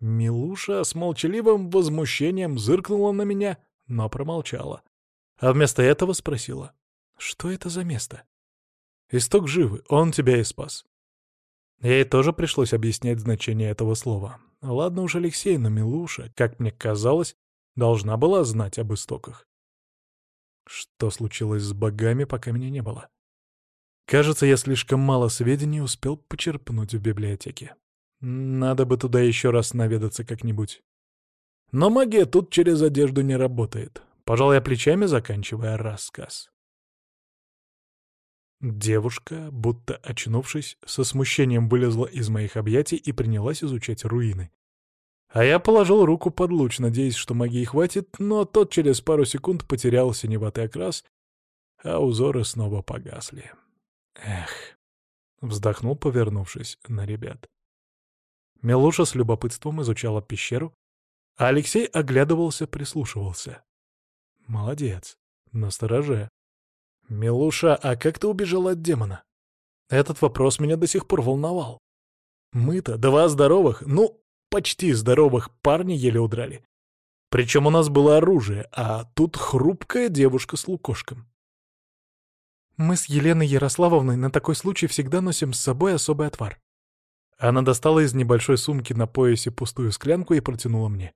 Милуша с молчаливым возмущением зыркнула на меня, но промолчала. А вместо этого спросила, что это за место? Исток живы, он тебя и спас. Ей тоже пришлось объяснять значение этого слова. Ладно уж Алексей, но Милуша, как мне казалось, должна была знать об истоках. Что случилось с богами, пока меня не было? Кажется, я слишком мало сведений успел почерпнуть в библиотеке. Надо бы туда еще раз наведаться как-нибудь. Но магия тут через одежду не работает. Пожалуй, я плечами заканчивая рассказ. Девушка, будто очнувшись, со смущением вылезла из моих объятий и принялась изучать руины. А я положил руку под луч, надеясь, что магии хватит, но тот через пару секунд потерял синеватый окрас, а узоры снова погасли. Эх, вздохнул, повернувшись на ребят. Милуша с любопытством изучала пещеру, а Алексей оглядывался, прислушивался. Молодец, настороже. «Милуша, а как ты убежал от демона?» Этот вопрос меня до сих пор волновал. Мы-то два здоровых, ну, почти здоровых парня еле удрали. Причем у нас было оружие, а тут хрупкая девушка с лукошком. Мы с Еленой Ярославовной на такой случай всегда носим с собой особый отвар. Она достала из небольшой сумки на поясе пустую склянку и протянула мне.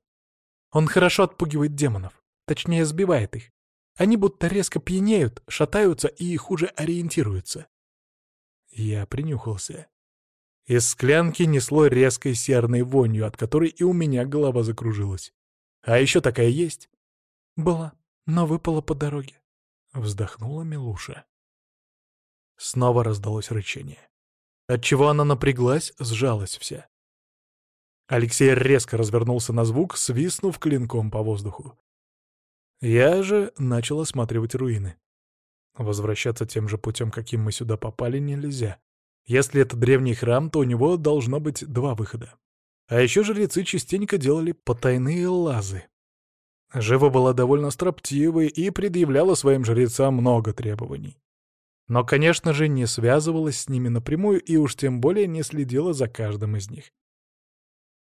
Он хорошо отпугивает демонов, точнее сбивает их. Они будто резко пьянеют, шатаются и хуже ориентируются. Я принюхался. Из склянки несло резкой серной вонью, от которой и у меня голова закружилась. А еще такая есть? Была, но выпала по дороге. Вздохнула Милуша. Снова раздалось рычание. Отчего она напряглась, сжалась вся. Алексей резко развернулся на звук, свистнув клинком по воздуху. Я же начал осматривать руины. Возвращаться тем же путем, каким мы сюда попали, нельзя. Если это древний храм, то у него должно быть два выхода. А еще жрецы частенько делали потайные лазы. Жива была довольно строптивой и предъявляла своим жрецам много требований. Но, конечно же, не связывалась с ними напрямую и уж тем более не следила за каждым из них.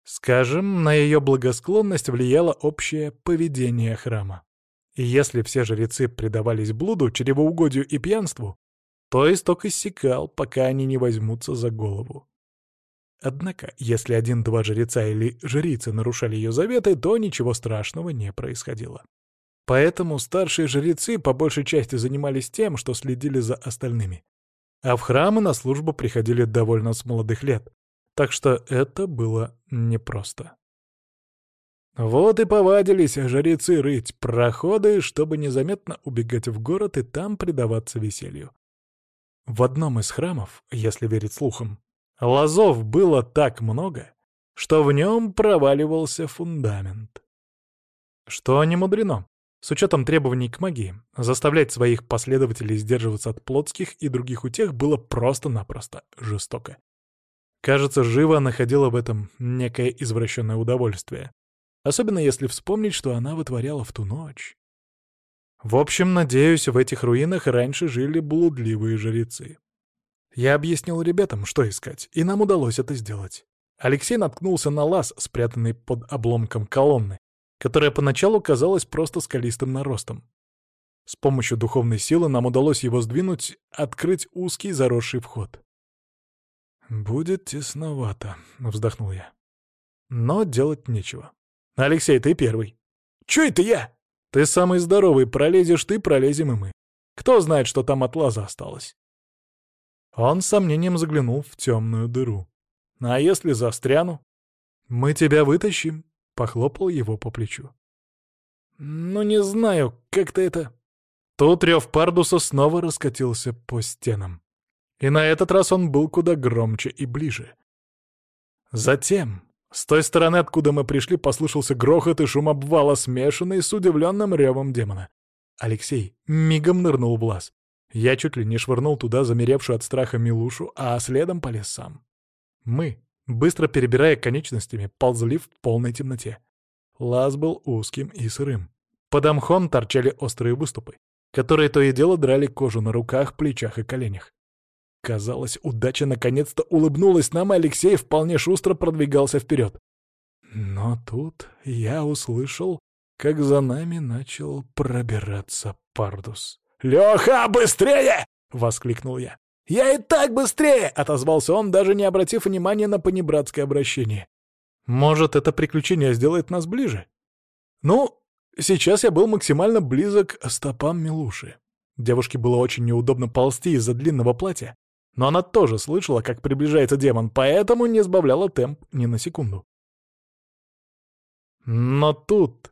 Скажем, на ее благосклонность влияло общее поведение храма. И если все жрецы предавались блуду, чревоугодию и пьянству, то исток иссякал, пока они не возьмутся за голову. Однако, если один-два жреца или жрицы нарушали ее заветы, то ничего страшного не происходило. Поэтому старшие жрецы по большей части занимались тем, что следили за остальными. А в храмы на службу приходили довольно с молодых лет, так что это было непросто. Вот и повадились жрецы рыть проходы, чтобы незаметно убегать в город и там предаваться веселью. В одном из храмов, если верить слухам, лазов было так много, что в нем проваливался фундамент. Что не мудрено. С учетом требований к магии, заставлять своих последователей сдерживаться от плотских и других утех было просто-напросто жестоко. Кажется, Жива находила в этом некое извращенное удовольствие. Особенно если вспомнить, что она вытворяла в ту ночь. В общем, надеюсь, в этих руинах раньше жили блудливые жрецы. Я объяснил ребятам, что искать, и нам удалось это сделать. Алексей наткнулся на лаз, спрятанный под обломком колонны, которая поначалу казалась просто скалистым наростом. С помощью духовной силы нам удалось его сдвинуть, открыть узкий заросший вход. «Будет тесновато», — вздохнул я. Но делать нечего. «Алексей, ты первый». «Чё это я?» «Ты самый здоровый, пролезешь ты, пролезем и мы. Кто знает, что там от лаза осталось?» Он с сомнением заглянул в темную дыру. «А если застряну?» «Мы тебя вытащим», — похлопал его по плечу. «Ну, не знаю, как-то это...» Тут рев Пардуса снова раскатился по стенам. И на этот раз он был куда громче и ближе. Затем с той стороны, откуда мы пришли, послышался грохот и шум обвала, смешанный с удивленным ревом демона. Алексей мигом нырнул в лаз. Я чуть ли не швырнул туда замеревшую от страха Милушу, а следом полез сам. Мы, быстро перебирая конечностями, ползли в полной темноте. Лаз был узким и сырым. Под мхом торчали острые выступы, которые то и дело драли кожу на руках, плечах и коленях. Казалось, удача наконец-то улыбнулась нам, и Алексей вполне шустро продвигался вперед. Но тут я услышал, как за нами начал пробираться Пардус. «Леха, быстрее!» — воскликнул я. «Я и так быстрее!» — отозвался он, даже не обратив внимания на понебратское обращение. «Может, это приключение сделает нас ближе?» «Ну, сейчас я был максимально близок к стопам Милуши. Девушке было очень неудобно ползти из-за длинного платья, но она тоже слышала, как приближается демон, поэтому не сбавляла темп ни на секунду. Но тут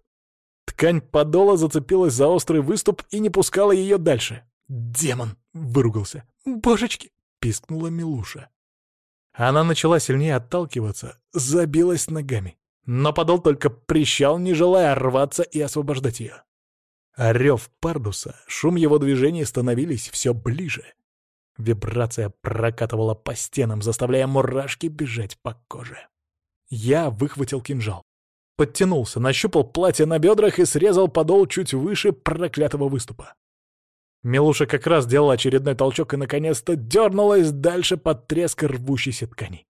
ткань подола зацепилась за острый выступ и не пускала ее дальше. «Демон!» — выругался. «Божечки!» — пискнула Милуша. Она начала сильнее отталкиваться, забилась ногами. Но подол только прищал, не желая рваться и освобождать ее. Рев Пардуса, шум его движений становились все ближе. Вибрация прокатывала по стенам, заставляя мурашки бежать по коже. Я выхватил кинжал. Подтянулся, нащупал платье на бедрах и срезал подол чуть выше проклятого выступа. Милуша как раз делала очередной толчок и, наконец-то, дернулась дальше под треск рвущейся ткани.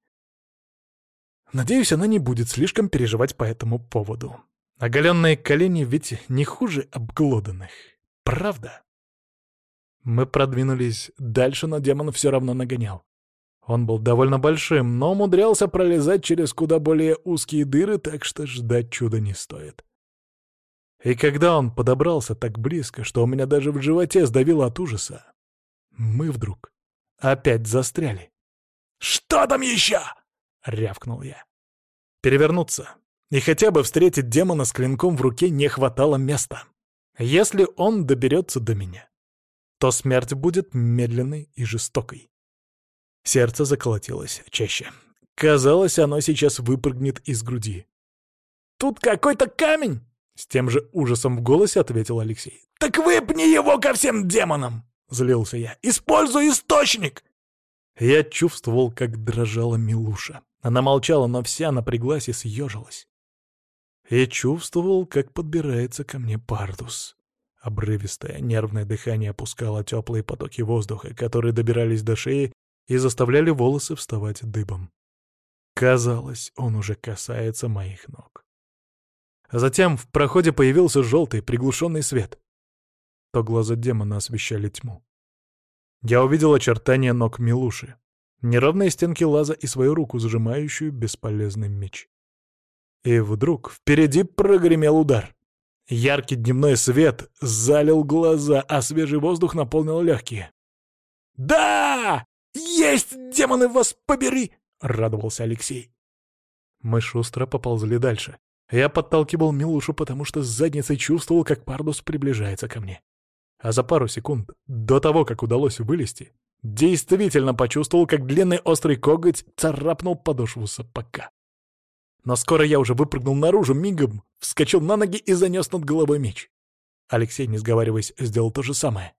Надеюсь, она не будет слишком переживать по этому поводу. Оголенные колени ведь не хуже обглоданных. Правда? Мы продвинулись дальше, но демон все равно нагонял. Он был довольно большим, но умудрялся пролезать через куда более узкие дыры, так что ждать чуда не стоит. И когда он подобрался так близко, что у меня даже в животе сдавило от ужаса, мы вдруг опять застряли. «Что там еще?» — рявкнул я. Перевернуться и хотя бы встретить демона с клинком в руке не хватало места. Если он доберется до меня, то смерть будет медленной и жестокой. Сердце заколотилось чаще. Казалось, оно сейчас выпрыгнет из груди. «Тут какой-то камень!» — с тем же ужасом в голосе ответил Алексей. «Так выпни его ко всем демонам!» — злился я. «Используй источник!» Я чувствовал, как дрожала Милуша. Она молчала, но вся напряглась и съежилась. И чувствовал, как подбирается ко мне Пардус. Обрывистое, нервное дыхание опускало теплые потоки воздуха, которые добирались до шеи и заставляли волосы вставать дыбом. Казалось, он уже касается моих ног. Затем в проходе появился желтый приглушенный свет. То глаза демона освещали тьму. Я увидел очертания ног Милуши, неровные стенки лаза и свою руку, сжимающую бесполезный меч. И вдруг впереди прогремел удар. Яркий дневной свет залил глаза, а свежий воздух наполнил легкие. «Да! Есть, демоны, вас побери!» — радовался Алексей. Мы шустро поползли дальше. Я подталкивал Милушу, потому что с задницей чувствовал, как Пардус приближается ко мне. А за пару секунд, до того, как удалось вылезти, действительно почувствовал, как длинный острый коготь царапнул подошву сапога. Но скоро я уже выпрыгнул наружу, мигом вскочил на ноги и занес над головой меч. Алексей, не сговариваясь, сделал то же самое.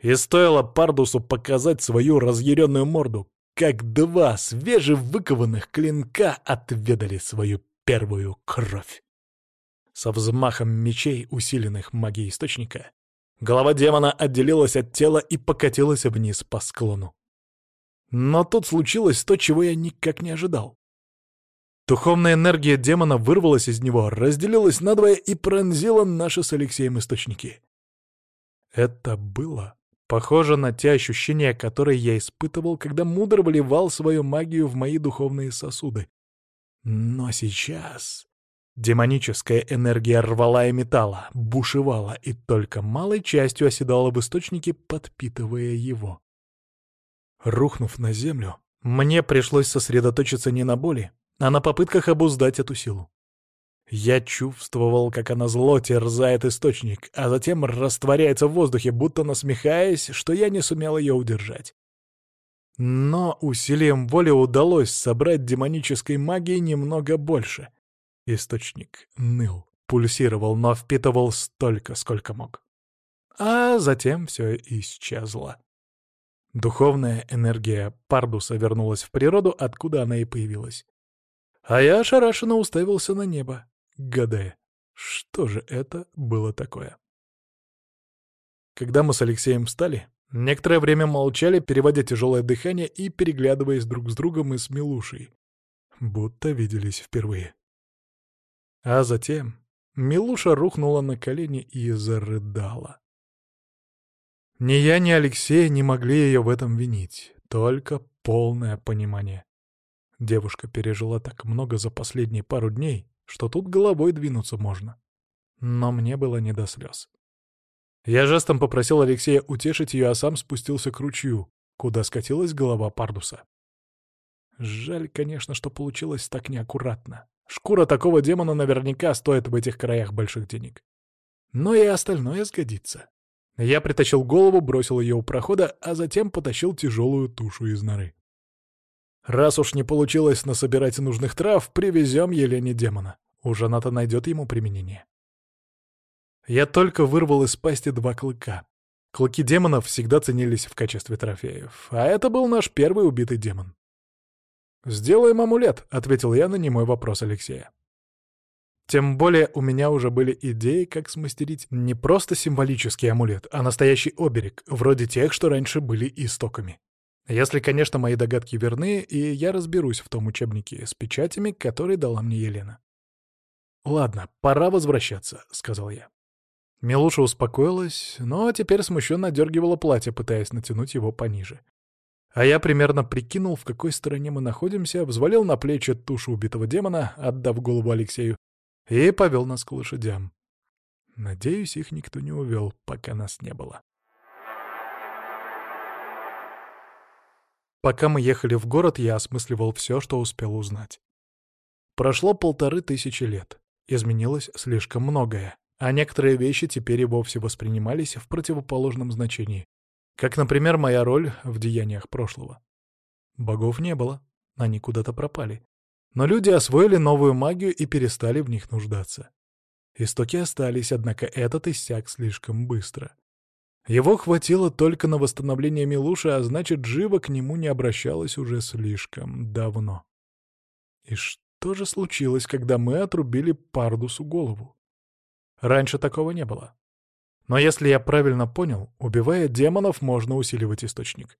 И стоило Пардусу показать свою разъяренную морду, как два свежевыкованных клинка отведали свою первую кровь. Со взмахом мечей, усиленных магией источника, голова демона отделилась от тела и покатилась вниз по склону. Но тут случилось то, чего я никак не ожидал. Духовная энергия демона вырвалась из него, разделилась надвое и пронзила наши с Алексеем источники. Это было похоже на те ощущения, которые я испытывал, когда мудро вливал свою магию в мои духовные сосуды. Но сейчас демоническая энергия рвала и металла, бушевала и только малой частью оседала в источнике, подпитывая его. Рухнув на землю, мне пришлось сосредоточиться не на боли, а на попытках обуздать эту силу. Я чувствовал, как она зло терзает источник, а затем растворяется в воздухе, будто насмехаясь, что я не сумел ее удержать. Но усилием воли удалось собрать демонической магии немного больше. Источник ныл, пульсировал, но впитывал столько, сколько мог. А затем все исчезло. Духовная энергия Пардуса вернулась в природу, откуда она и появилась. А я ошарашенно уставился на небо, гадая, что же это было такое. Когда мы с Алексеем встали, некоторое время молчали, переводя тяжелое дыхание и переглядываясь друг с другом и с Милушей, будто виделись впервые. А затем Милуша рухнула на колени и зарыдала. Ни я, ни Алексей не могли ее в этом винить, только полное понимание. Девушка пережила так много за последние пару дней, что тут головой двинуться можно. Но мне было не до слез. Я жестом попросил Алексея утешить ее, а сам спустился к ручью, куда скатилась голова Пардуса. Жаль, конечно, что получилось так неаккуратно. Шкура такого демона наверняка стоит в этих краях больших денег. Но и остальное сгодится. Я притащил голову, бросил ее у прохода, а затем потащил тяжелую тушу из норы. Раз уж не получилось насобирать нужных трав, привезем Елене демона. Уж она-то найдет ему применение. Я только вырвал из пасти два клыка. Клыки демонов всегда ценились в качестве трофеев, а это был наш первый убитый демон. «Сделаем амулет», — ответил я на немой вопрос Алексея. Тем более у меня уже были идеи, как смастерить не просто символический амулет, а настоящий оберег, вроде тех, что раньше были истоками. Если, конечно, мои догадки верны, и я разберусь в том учебнике с печатями, который дала мне Елена. «Ладно, пора возвращаться», — сказал я. Милуша успокоилась, но теперь смущенно дергивала платье, пытаясь натянуть его пониже. А я примерно прикинул, в какой стороне мы находимся, взвалил на плечи тушу убитого демона, отдав голову Алексею, и повел нас к лошадям. Надеюсь, их никто не увел, пока нас не было. Пока мы ехали в город, я осмысливал все, что успел узнать. Прошло полторы тысячи лет. Изменилось слишком многое, а некоторые вещи теперь и вовсе воспринимались в противоположном значении. Как, например, моя роль в деяниях прошлого. Богов не было, они куда-то пропали. Но люди освоили новую магию и перестали в них нуждаться. Истоки остались, однако этот иссяк слишком быстро. Его хватило только на восстановление Милуши, а значит, живо к нему не обращалась уже слишком давно. И что же случилось, когда мы отрубили Пардусу голову? Раньше такого не было. Но если я правильно понял, убивая демонов, можно усиливать источник.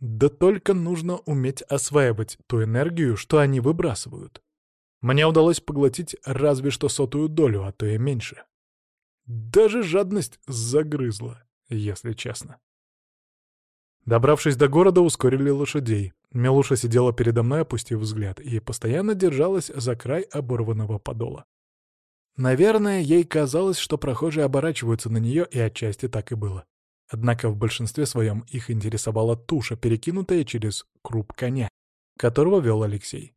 Да только нужно уметь осваивать ту энергию, что они выбрасывают. Мне удалось поглотить разве что сотую долю, а то и меньше. Даже жадность загрызла, если честно. Добравшись до города, ускорили лошадей. Милуша сидела передо мной, опустив взгляд, и постоянно держалась за край оборванного подола. Наверное, ей казалось, что прохожие оборачиваются на нее, и отчасти так и было. Однако в большинстве своем их интересовала туша, перекинутая через круп коня, которого вел Алексей.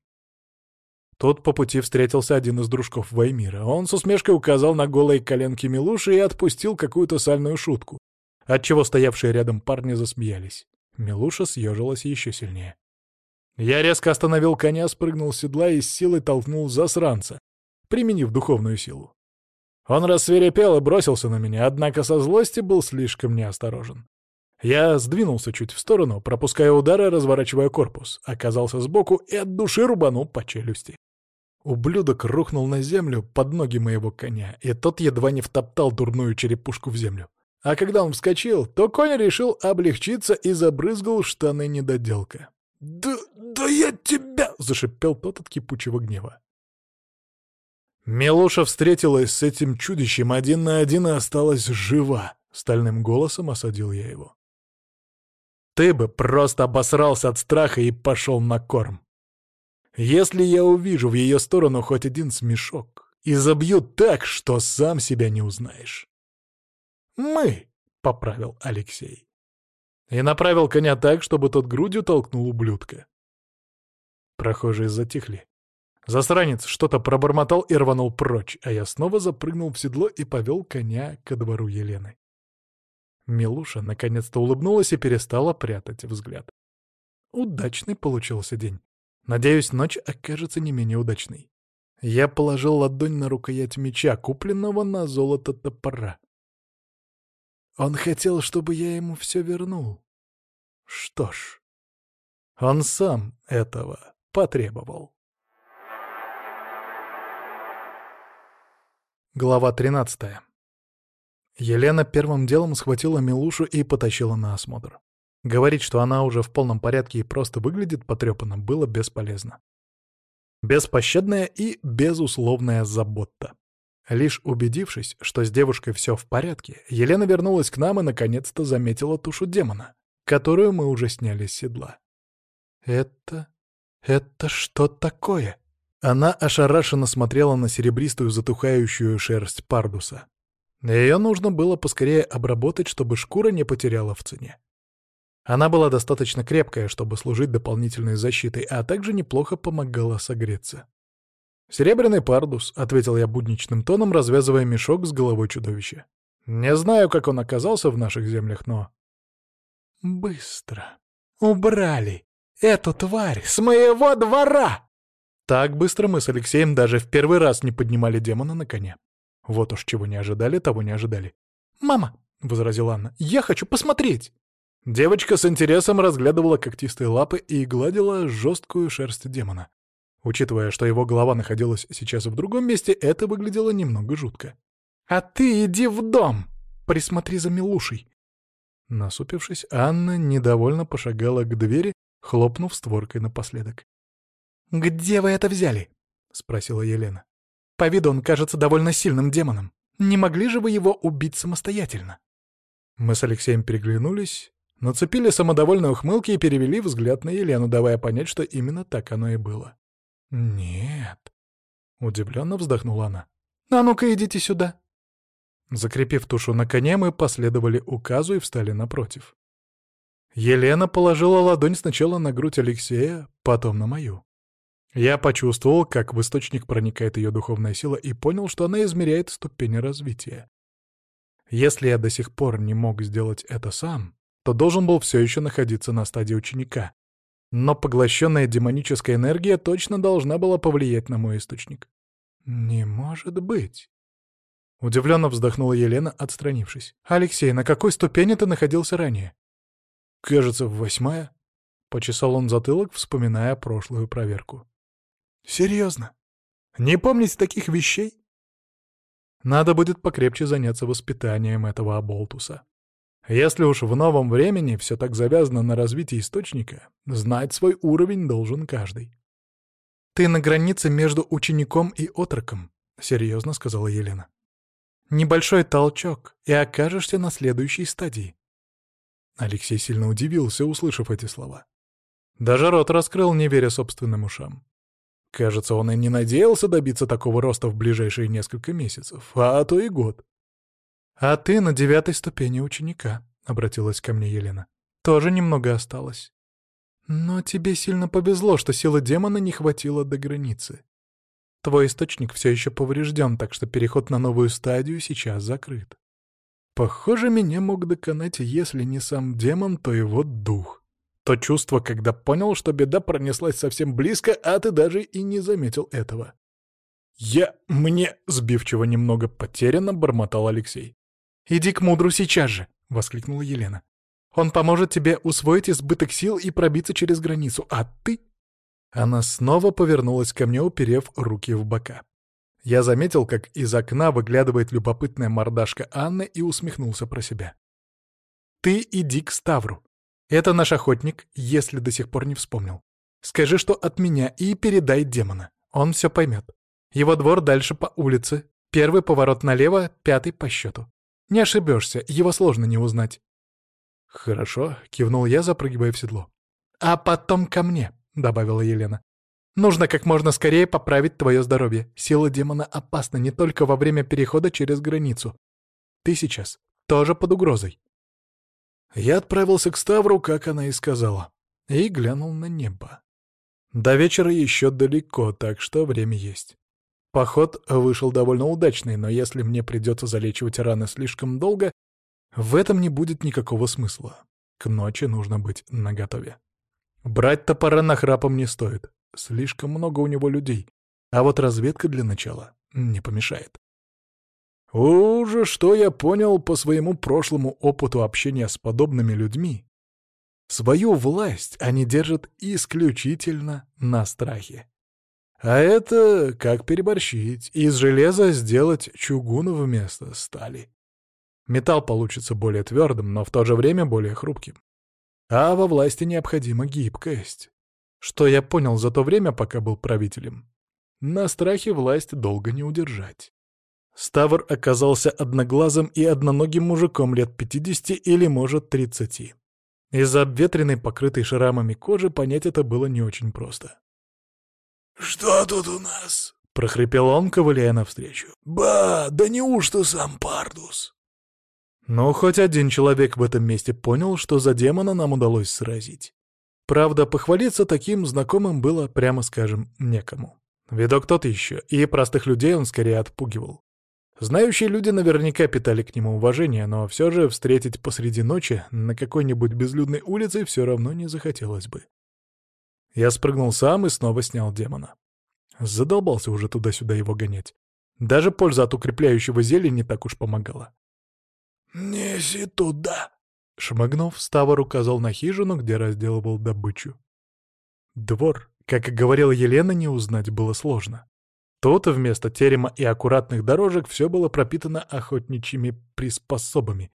Тут по пути встретился один из дружков Ваймира. Он с усмешкой указал на голые коленки Милуши и отпустил какую-то сальную шутку, отчего стоявшие рядом парни засмеялись. Милуша съежилась еще сильнее. Я резко остановил коня, спрыгнул с седла и с силой толкнул засранца, применив духовную силу. Он рассверепел и бросился на меня, однако со злости был слишком неосторожен. Я сдвинулся чуть в сторону, пропуская удары, разворачивая корпус, оказался сбоку и от души рубанул по челюсти. Ублюдок рухнул на землю под ноги моего коня, и тот едва не втоптал дурную черепушку в землю. А когда он вскочил, то конь решил облегчиться и забрызгал штаны недоделка. «Да, да я тебя!» — зашипел тот от кипучего гнева. Милуша встретилась с этим чудищем один на один и осталась жива. Стальным голосом осадил я его. Ты бы просто обосрался от страха и пошел на корм. Если я увижу в ее сторону хоть один смешок, и забью так, что сам себя не узнаешь. «Мы», — поправил Алексей. И направил коня так, чтобы тот грудью толкнул ублюдка. Прохожие затихли. Засранец что-то пробормотал и рванул прочь, а я снова запрыгнул в седло и повел коня ко двору Елены. Милуша наконец-то улыбнулась и перестала прятать взгляд. Удачный получился день. Надеюсь, ночь окажется не менее удачной. Я положил ладонь на рукоять меча, купленного на золото топора. Он хотел, чтобы я ему все вернул. Что ж, он сам этого потребовал. Глава 13. Елена первым делом схватила Милушу и потащила на осмотр. Говорить, что она уже в полном порядке и просто выглядит потрепанно, было бесполезно. Беспощадная и безусловная забота. Лишь убедившись, что с девушкой все в порядке, Елена вернулась к нам и наконец-то заметила тушу демона, которую мы уже сняли с седла. «Это... это что такое?» Она ошарашенно смотрела на серебристую затухающую шерсть пардуса. Ее нужно было поскорее обработать, чтобы шкура не потеряла в цене. Она была достаточно крепкая, чтобы служить дополнительной защитой, а также неплохо помогала согреться. «Серебряный пардус», — ответил я будничным тоном, развязывая мешок с головой чудовища. «Не знаю, как он оказался в наших землях, но...» «Быстро. Убрали эту тварь с моего двора!» Так быстро мы с Алексеем даже в первый раз не поднимали демона на коне. Вот уж чего не ожидали, того не ожидали. «Мама!» — возразила Анна. «Я хочу посмотреть!» Девочка с интересом разглядывала когтистые лапы и гладила жесткую шерсть демона. Учитывая, что его голова находилась сейчас в другом месте, это выглядело немного жутко. «А ты иди в дом! Присмотри за Милушей!» Насупившись, Анна недовольно пошагала к двери, хлопнув створкой напоследок. «Где вы это взяли?» — спросила Елена. «По виду он кажется довольно сильным демоном. Не могли же вы его убить самостоятельно?» Мы с Алексеем переглянулись, нацепили самодовольные ухмылки и перевели взгляд на Елену, давая понять, что именно так оно и было. «Нет», — удивленно вздохнула она. «А ну-ка, идите сюда». Закрепив тушу на коне, мы последовали указу и встали напротив. Елена положила ладонь сначала на грудь Алексея, потом на мою. Я почувствовал, как в источник проникает ее духовная сила, и понял, что она измеряет ступени развития. Если я до сих пор не мог сделать это сам, то должен был все еще находиться на стадии ученика, но поглощенная демоническая энергия точно должна была повлиять на мой источник. «Не может быть!» Удивленно вздохнула Елена, отстранившись. «Алексей, на какой ступени ты находился ранее?» «Кажется, восьмая». Почесал он затылок, вспоминая прошлую проверку. «Серьезно? Не помнить таких вещей?» Надо будет покрепче заняться воспитанием этого оболтуса. Если уж в новом времени все так завязано на развитии источника, знать свой уровень должен каждый. «Ты на границе между учеником и отроком», — серьезно сказала Елена. «Небольшой толчок, и окажешься на следующей стадии». Алексей сильно удивился, услышав эти слова. Даже рот раскрыл, не веря собственным ушам. Кажется, он и не надеялся добиться такого роста в ближайшие несколько месяцев, а то и год. «А ты на девятой ступени ученика», — обратилась ко мне Елена. «Тоже немного осталось. Но тебе сильно повезло, что силы демона не хватило до границы. Твой источник все еще поврежден, так что переход на новую стадию сейчас закрыт. Похоже, меня мог доконать, если не сам демон, то его дух. То чувство, когда понял, что беда пронеслась совсем близко, а ты даже и не заметил этого. «Я... мне...» — сбивчиво немного потерянно бормотал Алексей. «Иди к мудру сейчас же!» — воскликнула Елена. «Он поможет тебе усвоить избыток сил и пробиться через границу, а ты...» Она снова повернулась ко мне, уперев руки в бока. Я заметил, как из окна выглядывает любопытная мордашка Анны и усмехнулся про себя. «Ты иди к Ставру. Это наш охотник, если до сих пор не вспомнил. Скажи, что от меня, и передай демона. Он все поймет. Его двор дальше по улице. Первый поворот налево, пятый по счету. Не ошибешься, его сложно не узнать. «Хорошо», — кивнул я, запрыгивая в седло. «А потом ко мне», — добавила Елена. «Нужно как можно скорее поправить твое здоровье. Сила демона опасна не только во время перехода через границу. Ты сейчас тоже под угрозой». Я отправился к Ставру, как она и сказала, и глянул на небо. До вечера еще далеко, так что время есть. Поход вышел довольно удачный, но если мне придется залечивать раны слишком долго, в этом не будет никакого смысла. К ночи нужно быть наготове. Брать топора нахрапом не стоит. Слишком много у него людей. А вот разведка для начала не помешает. Уже что я понял по своему прошлому опыту общения с подобными людьми. Свою власть они держат исключительно на страхе. А это как переборщить, из железа сделать чугун вместо стали. Металл получится более твердым, но в то же время более хрупким. А во власти необходима гибкость. Что я понял за то время, пока был правителем. На страхе власть долго не удержать. Ставр оказался одноглазым и одноногим мужиком лет 50 или, может, 30. Из-за обветренной, покрытой шрамами кожи понять это было не очень просто. «Что тут у нас?» — прохрипел он, ковыляя навстречу. «Ба, да неужто сам Пардус?» Но хоть один человек в этом месте понял, что за демона нам удалось сразить. Правда, похвалиться таким знакомым было, прямо скажем, некому. Видок тот еще, и простых людей он скорее отпугивал. Знающие люди наверняка питали к нему уважение, но все же встретить посреди ночи на какой-нибудь безлюдной улице все равно не захотелось бы. Я спрыгнул сам и снова снял демона. Задолбался уже туда-сюда его гонять. Даже польза от укрепляющего зелья не так уж помогала. «Неси туда!» Шмыгнув, Ставр указал на хижину, где разделывал добычу. Двор, как и говорила Елена, не узнать было сложно. Тут вместо терема и аккуратных дорожек все было пропитано охотничьими приспособами.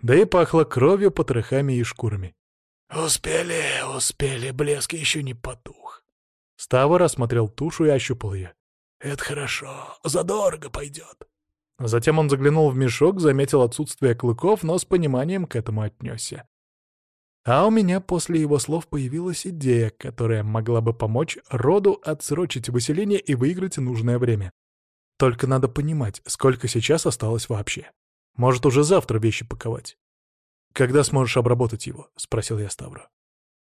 Да и пахло кровью, потрохами и шкурами. «Успели, успели, блеск еще не потух». Ставр осмотрел тушу и ощупал ее. «Это хорошо, задорого пойдет». Затем он заглянул в мешок, заметил отсутствие клыков, но с пониманием к этому отнесся. А у меня после его слов появилась идея, которая могла бы помочь роду отсрочить выселение и выиграть нужное время. Только надо понимать, сколько сейчас осталось вообще. Может, уже завтра вещи паковать. «Когда сможешь обработать его?» — спросил я Ставра.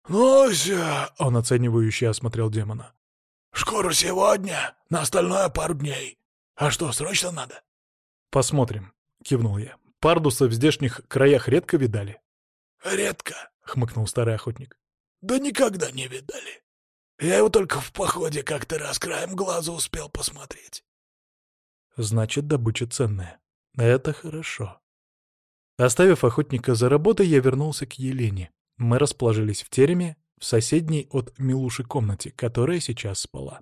«Ну-ся!» — он оценивающе осмотрел демона. «Скоро сегодня, на остальное пару дней. А что, срочно надо?» «Посмотрим», — кивнул я. «Пардуса в здешних краях редко видали?» «Редко», — хмыкнул старый охотник. «Да никогда не видали. Я его только в походе как-то раз краем глаза успел посмотреть». «Значит, добыча ценная. Это хорошо». Оставив охотника за работой, я вернулся к Елене. Мы расположились в тереме, в соседней от Милуши комнате, которая сейчас спала.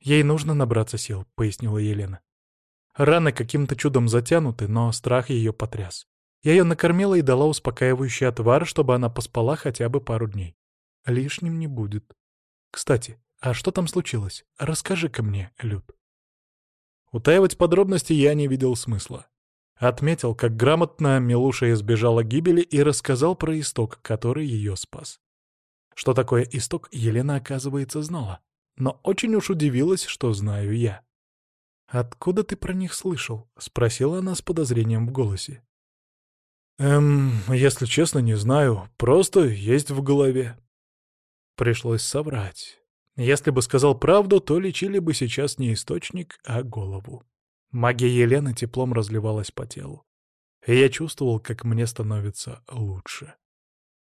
«Ей нужно набраться сил», — пояснила Елена. Раны каким-то чудом затянуты, но страх ее потряс. Я ее накормила и дала успокаивающий отвар, чтобы она поспала хотя бы пару дней. Лишним не будет. Кстати, а что там случилось? Расскажи-ка мне, Люд. Утаивать подробности я не видел смысла. Отметил, как грамотно Милуша избежала гибели и рассказал про исток, который ее спас. Что такое исток, Елена, оказывается, знала. Но очень уж удивилась, что знаю я. «Откуда ты про них слышал?» — спросила она с подозрением в голосе. Эм, если честно, не знаю. Просто есть в голове. Пришлось соврать. Если бы сказал правду, то лечили бы сейчас не источник, а голову. Магия Елены теплом разливалась по телу. И я чувствовал, как мне становится лучше.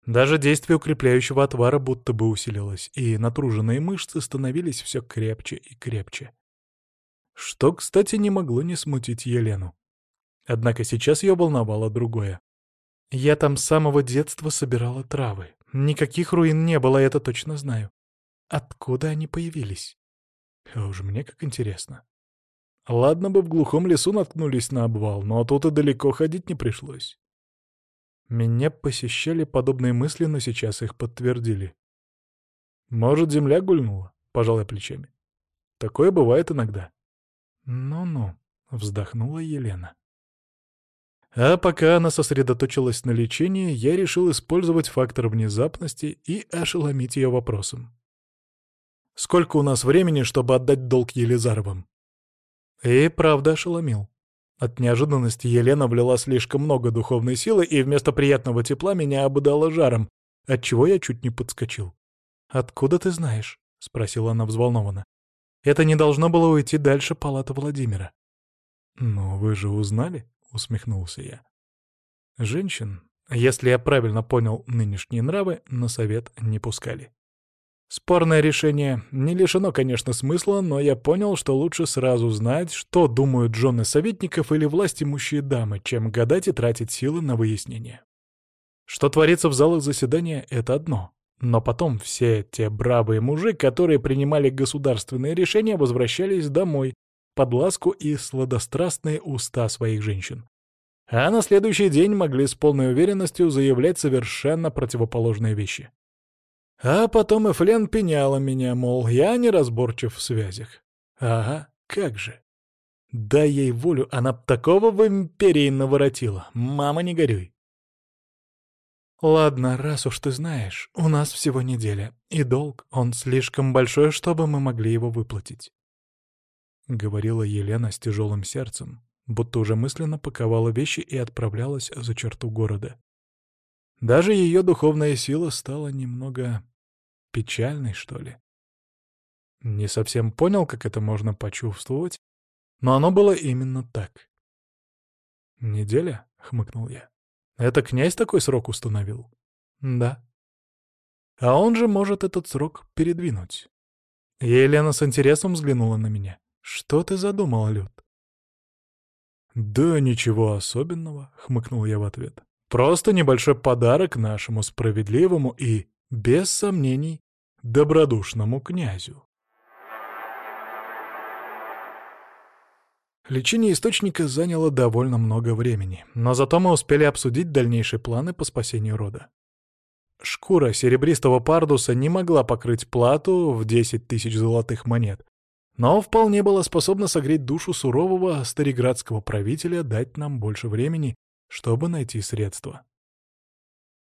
Даже действие укрепляющего отвара будто бы усилилось, и натруженные мышцы становились все крепче и крепче. Что, кстати, не могло не смутить Елену. Однако сейчас ее волновало другое. Я там с самого детства собирала травы. Никаких руин не было, это точно знаю. Откуда они появились? Уж мне как интересно. Ладно бы в глухом лесу наткнулись на обвал, но тут и далеко ходить не пришлось. Меня посещали подобные мысли, но сейчас их подтвердили. Может, земля гульнула? Пожалуй, плечами. Такое бывает иногда. Ну-ну, вздохнула Елена. А пока она сосредоточилась на лечении, я решил использовать фактор внезапности и ошеломить ее вопросом. «Сколько у нас времени, чтобы отдать долг Елизаровым?» И правда ошеломил. От неожиданности Елена влила слишком много духовной силы, и вместо приятного тепла меня обдало жаром, отчего я чуть не подскочил. «Откуда ты знаешь?» — спросила она взволнованно. «Это не должно было уйти дальше палаты Владимира». «Но вы же узнали?» — усмехнулся я. Женщин, если я правильно понял нынешние нравы, на совет не пускали. Спорное решение не лишено, конечно, смысла, но я понял, что лучше сразу знать, что думают жены советников или власть имущие дамы, чем гадать и тратить силы на выяснение. Что творится в залах заседания — это одно. Но потом все те бравые мужи, которые принимали государственные решения, возвращались домой, под ласку и сладострастные уста своих женщин. А на следующий день могли с полной уверенностью заявлять совершенно противоположные вещи. А потом Эфлен пеняла меня, мол, я неразборчив в связях. Ага, как же. Дай ей волю, она б такого в империи наворотила. Мама, не горюй. «Ладно, раз уж ты знаешь, у нас всего неделя, и долг, он слишком большой, чтобы мы могли его выплатить», — говорила Елена с тяжелым сердцем, будто уже мысленно паковала вещи и отправлялась за черту города. Даже ее духовная сила стала немного печальной, что ли. Не совсем понял, как это можно почувствовать, но оно было именно так. «Неделя?» — хмыкнул я. «Это князь такой срок установил?» «Да». «А он же может этот срок передвинуть». Елена с интересом взглянула на меня. «Что ты задумал, Люд?» «Да ничего особенного», — хмыкнул я в ответ. «Просто небольшой подарок нашему справедливому и, без сомнений, добродушному князю». Лечение источника заняло довольно много времени, но зато мы успели обсудить дальнейшие планы по спасению рода. Шкура серебристого пардуса не могла покрыть плату в 10 тысяч золотых монет, но вполне была способна согреть душу сурового стариградского правителя, дать нам больше времени, чтобы найти средства.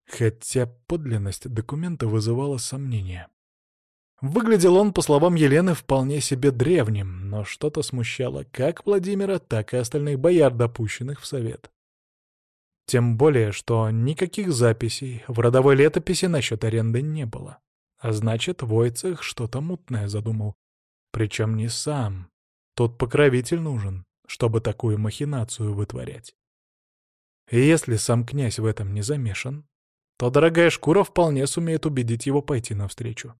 Хотя подлинность документа вызывала сомнения. Выглядел он, по словам Елены, вполне себе древним, но что-то смущало как Владимира, так и остальных бояр, допущенных в совет. Тем более, что никаких записей в родовой летописи насчет аренды не было. А значит, Войцех что-то мутное задумал. Причем не сам. Тот покровитель нужен, чтобы такую махинацию вытворять. И если сам князь в этом не замешан, то дорогая шкура вполне сумеет убедить его пойти навстречу.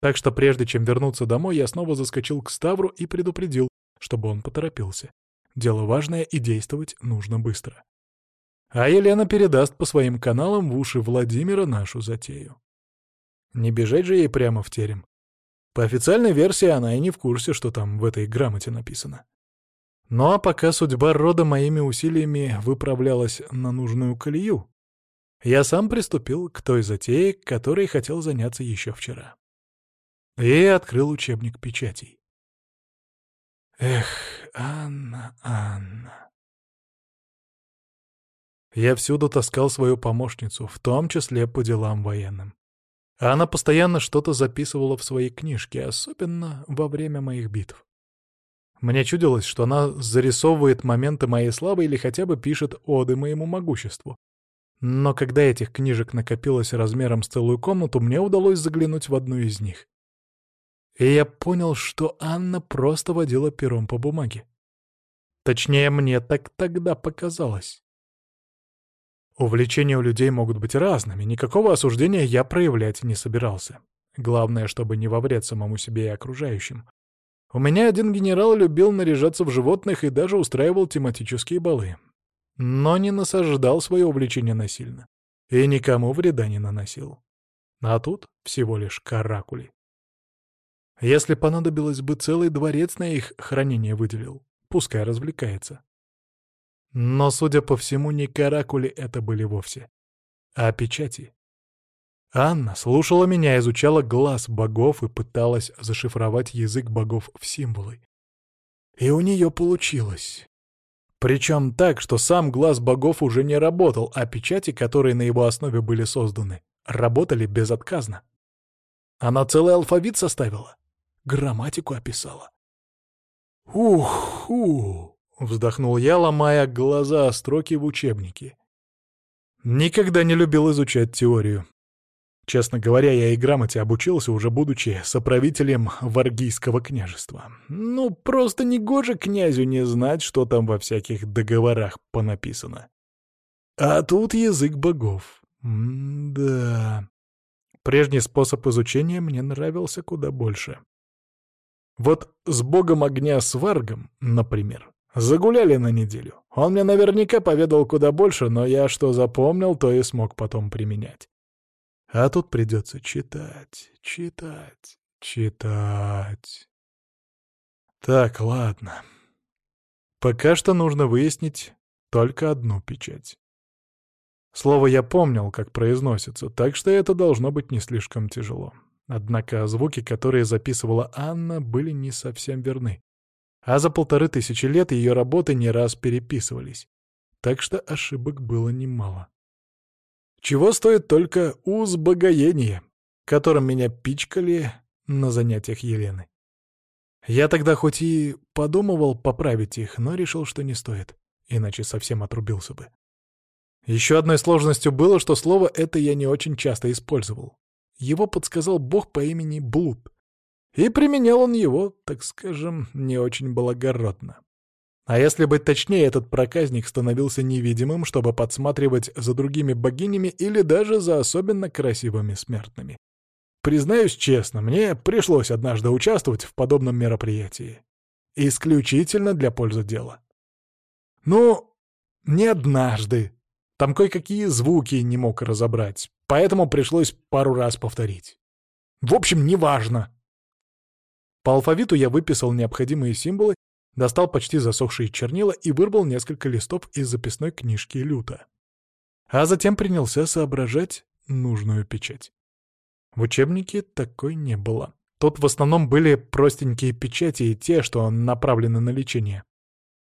Так что прежде чем вернуться домой, я снова заскочил к Ставру и предупредил, чтобы он поторопился. Дело важное, и действовать нужно быстро. А Елена передаст по своим каналам в уши Владимира нашу затею. Не бежать же ей прямо в терем. По официальной версии она и не в курсе, что там в этой грамоте написано. Ну а пока судьба рода моими усилиями выправлялась на нужную колею, я сам приступил к той затее, которой хотел заняться еще вчера и открыл учебник печатей. Эх, Анна, Анна. Я всюду таскал свою помощницу, в том числе по делам военным. Она постоянно что-то записывала в свои книжки, особенно во время моих битв. Мне чудилось, что она зарисовывает моменты моей славы или хотя бы пишет оды моему могуществу. Но когда этих книжек накопилось размером с целую комнату, мне удалось заглянуть в одну из них. И я понял, что Анна просто водила пером по бумаге. Точнее, мне так тогда показалось. Увлечения у людей могут быть разными, никакого осуждения я проявлять не собирался. Главное, чтобы не во вред самому себе и окружающим. У меня один генерал любил наряжаться в животных и даже устраивал тематические балы. Но не насаждал свое увлечение насильно. И никому вреда не наносил. А тут всего лишь каракули. Если понадобилось бы целый дворец на их хранение выделил, пускай развлекается. Но, судя по всему, не каракули это были вовсе, а печати. Анна слушала меня, изучала глаз богов и пыталась зашифровать язык богов в символы. И у нее получилось. Причем так, что сам глаз богов уже не работал, а печати, которые на его основе были созданы, работали безотказно. Она целый алфавит составила грамматику описала. «Ух-ху!» — вздохнул я, ломая глаза о строки в учебнике. Никогда не любил изучать теорию. Честно говоря, я и грамоте обучился, уже будучи соправителем Варгийского княжества. Ну, просто не гоже князю не знать, что там во всяких договорах понаписано. А тут язык богов. М-да. Прежний способ изучения мне нравился куда больше. Вот с богом огня Сваргом, например, загуляли на неделю. Он мне наверняка поведал куда больше, но я что запомнил, то и смог потом применять. А тут придется читать, читать, читать. Так, ладно. Пока что нужно выяснить только одну печать. Слово я помнил, как произносится, так что это должно быть не слишком тяжело. Однако звуки, которые записывала Анна, были не совсем верны. А за полторы тысячи лет ее работы не раз переписывались. Так что ошибок было немало. Чего стоит только узбогоение, которым меня пичкали на занятиях Елены. Я тогда хоть и подумывал поправить их, но решил, что не стоит, иначе совсем отрубился бы. Еще одной сложностью было, что слово это я не очень часто использовал. Его подсказал бог по имени Блуд. И применял он его, так скажем, не очень благородно. А если быть точнее, этот проказник становился невидимым, чтобы подсматривать за другими богинями или даже за особенно красивыми смертными. Признаюсь честно, мне пришлось однажды участвовать в подобном мероприятии. Исключительно для пользы дела. Ну, не однажды. Там кое-какие звуки не мог разобрать, поэтому пришлось пару раз повторить. В общем, неважно. По алфавиту я выписал необходимые символы достал почти засохшие чернила и вырвал несколько листов из записной книжки Люта. А затем принялся соображать нужную печать. В учебнике такой не было. Тут в основном были простенькие печати и те, что направлены на лечение.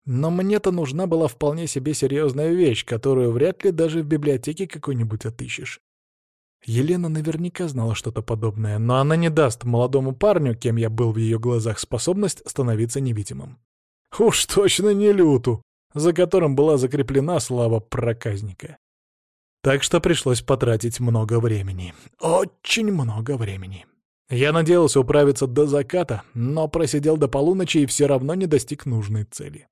Но мне-то нужна была вполне себе серьезная вещь, которую вряд ли даже в библиотеке какой-нибудь отыщешь. Елена наверняка знала что-то подобное, но она не даст молодому парню, кем я был в ее глазах, способность становиться невидимым. Уж точно не люту, за которым была закреплена слава проказника. Так что пришлось потратить много времени. Очень много времени. Я надеялся управиться до заката, но просидел до полуночи и все равно не достиг нужной цели.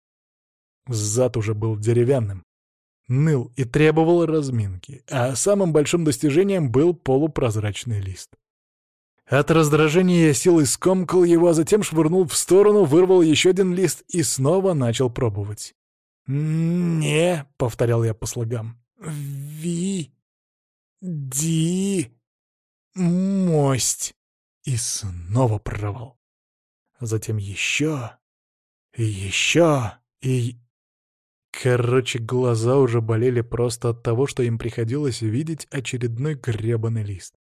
Зад уже был деревянным, ныл и требовал разминки, а самым большим достижением был полупрозрачный лист. От раздражения я силой скомкал его, а затем швырнул в сторону, вырвал еще один лист и снова начал пробовать. «Не», — повторял я по слогам, — «ви, ди, мость». И снова прорвал. Затем еще, еще, и... Короче, глаза уже болели просто от того, что им приходилось видеть очередной гребаный лист.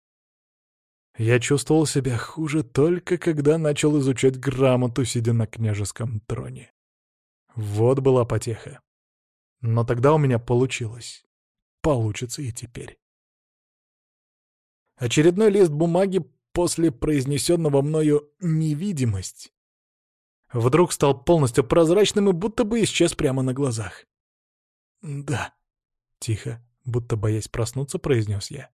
Я чувствовал себя хуже только когда начал изучать грамоту, сидя на княжеском троне. Вот была потеха. Но тогда у меня получилось. Получится и теперь. Очередной лист бумаги после произнесенного мною «невидимость» вдруг стал полностью прозрачным и будто бы исчез прямо на глазах. «Да», — тихо, будто боясь проснуться, произнес я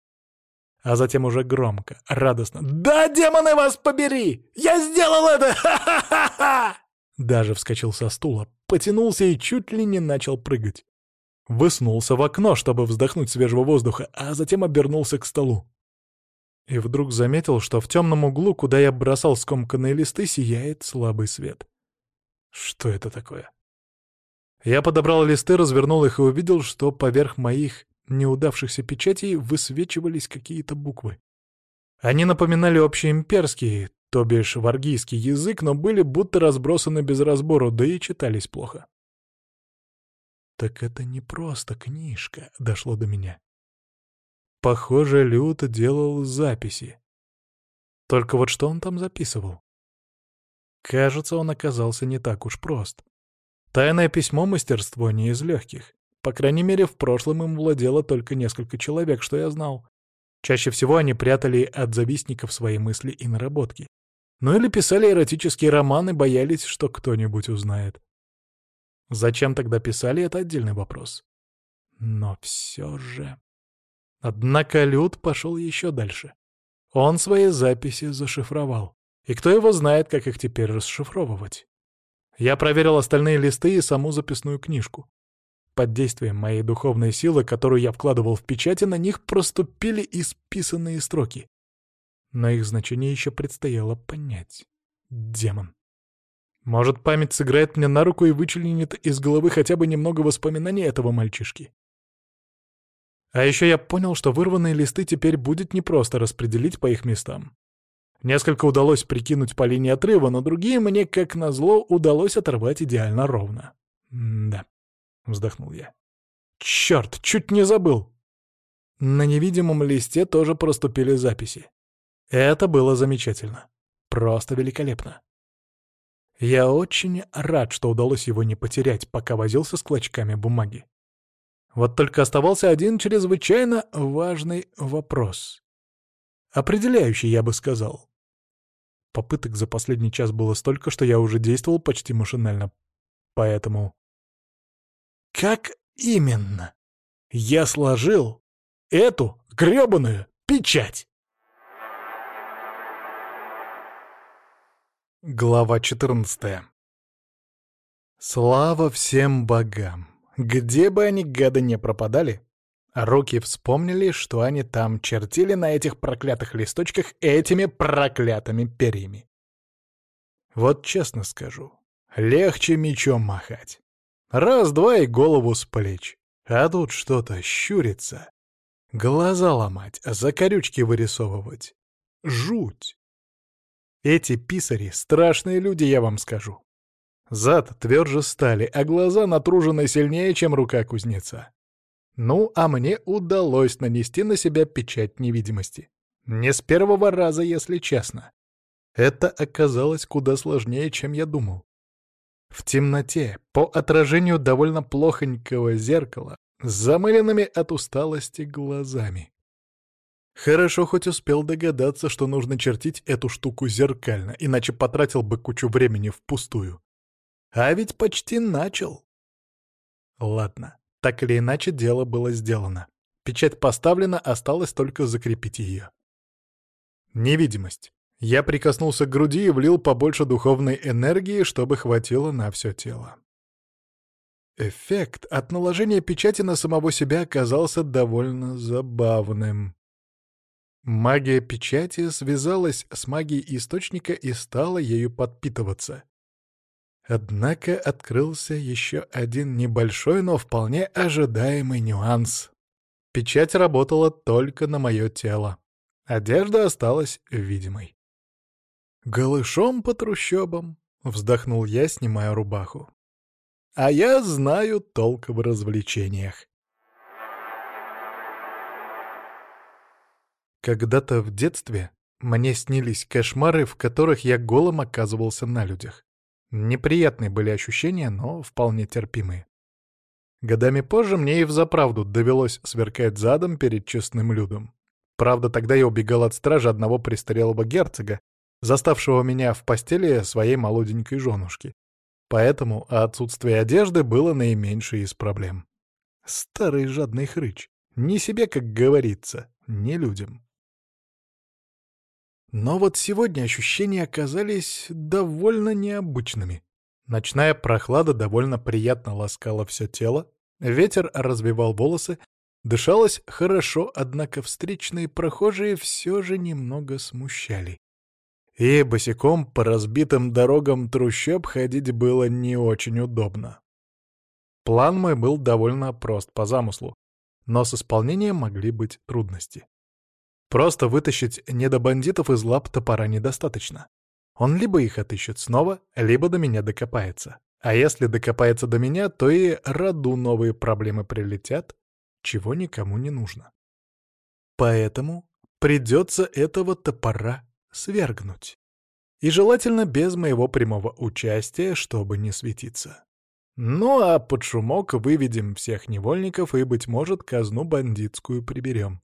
а затем уже громко, радостно. «Да, демоны вас побери! Я сделал это! Ха-ха-ха-ха!» Даже вскочил со стула, потянулся и чуть ли не начал прыгать. Выснулся в окно, чтобы вздохнуть свежего воздуха, а затем обернулся к столу. И вдруг заметил, что в темном углу, куда я бросал скомканные листы, сияет слабый свет. Что это такое? Я подобрал листы, развернул их и увидел, что поверх моих неудавшихся печатей высвечивались какие-то буквы. Они напоминали общеимперский, то бишь варгийский язык, но были будто разбросаны без разбору, да и читались плохо. «Так это не просто книжка», — дошло до меня. Похоже, Люта делал записи. Только вот что он там записывал? Кажется, он оказался не так уж прост. Тайное письмо — мастерство не из легких. По крайней мере, в прошлом им владело только несколько человек, что я знал. Чаще всего они прятали от завистников свои мысли и наработки. Ну или писали эротические романы, боялись, что кто-нибудь узнает. Зачем тогда писали, это отдельный вопрос. Но все же... Однако Люд пошел еще дальше. Он свои записи зашифровал. И кто его знает, как их теперь расшифровывать? Я проверил остальные листы и саму записную книжку. Под действием моей духовной силы, которую я вкладывал в печати, на них проступили исписанные строки. Но их значение еще предстояло понять. Демон. Может, память сыграет мне на руку и вычленит из головы хотя бы немного воспоминаний этого мальчишки. А еще я понял, что вырванные листы теперь будет непросто распределить по их местам. Несколько удалось прикинуть по линии отрыва, но другие мне, как назло, удалось оторвать идеально ровно. Да. — вздохнул я. «Черт, чуть не забыл! На невидимом листе тоже проступили записи. Это было замечательно. Просто великолепно. Я очень рад, что удалось его не потерять, пока возился с клочками бумаги. Вот только оставался один чрезвычайно важный вопрос. Определяющий, я бы сказал. Попыток за последний час было столько, что я уже действовал почти машинально. Поэтому... Как именно я сложил эту грёбаную печать? Глава 14 Слава всем богам! Где бы они, гады, не пропадали, руки вспомнили, что они там чертили на этих проклятых листочках этими проклятыми перьями. Вот честно скажу, легче мечом махать. Раз-два и голову с плеч. А тут что-то щурится. Глаза ломать, а закорючки вырисовывать. Жуть. Эти писари — страшные люди, я вам скажу. Зад тверже стали, а глаза натружены сильнее, чем рука кузнеца. Ну, а мне удалось нанести на себя печать невидимости. Не с первого раза, если честно. Это оказалось куда сложнее, чем я думал. В темноте, по отражению довольно плохонького зеркала, с замыленными от усталости глазами. Хорошо хоть успел догадаться, что нужно чертить эту штуку зеркально, иначе потратил бы кучу времени впустую. А ведь почти начал. Ладно, так или иначе дело было сделано. Печать поставлена, осталось только закрепить ее. Невидимость. Я прикоснулся к груди и влил побольше духовной энергии, чтобы хватило на все тело. Эффект от наложения печати на самого себя оказался довольно забавным. Магия печати связалась с магией источника и стала ею подпитываться. Однако открылся еще один небольшой, но вполне ожидаемый нюанс. Печать работала только на мое тело. Одежда осталась видимой. «Голышом по трущобам», — вздохнул я, снимая рубаху. «А я знаю толк в развлечениях». Когда-то в детстве мне снились кошмары, в которых я голым оказывался на людях. Неприятные были ощущения, но вполне терпимые. Годами позже мне и взаправду довелось сверкать задом перед честным людом. Правда, тогда я убегал от стражи одного престарелого герцога, заставшего меня в постели своей молоденькой женушки. Поэтому отсутствие одежды было наименьшей из проблем. Старый жадный хрыч. Не себе, как говорится, не людям. Но вот сегодня ощущения оказались довольно необычными. Ночная прохлада довольно приятно ласкала все тело, ветер развивал волосы, дышалось хорошо, однако встречные прохожие все же немного смущали. И босиком по разбитым дорогам трущоб ходить было не очень удобно. План мой был довольно прост по замыслу, но с исполнением могли быть трудности. Просто вытащить недобандитов из лап топора недостаточно. Он либо их отыщет снова, либо до меня докопается. А если докопается до меня, то и роду новые проблемы прилетят, чего никому не нужно. Поэтому придется этого топора свергнуть. И желательно без моего прямого участия, чтобы не светиться. Ну а под шумок выведем всех невольников и, быть может, казну бандитскую приберем.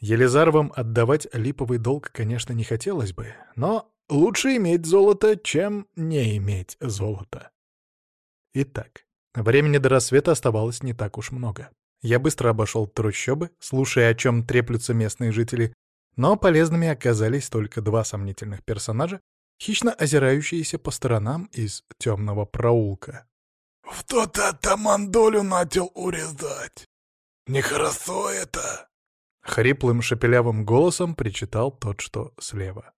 Елизаровым отдавать липовый долг, конечно, не хотелось бы, но лучше иметь золото, чем не иметь золота. Итак, времени до рассвета оставалось не так уж много. Я быстро обошел трущобы, слушая, о чем треплются местные жители, но полезными оказались только два сомнительных персонажа, хищно озирающиеся по сторонам из темного проулка. «В тот атаман долю начал урезать. Нехорошо это!» Хриплым шепелявым голосом причитал тот, что слева.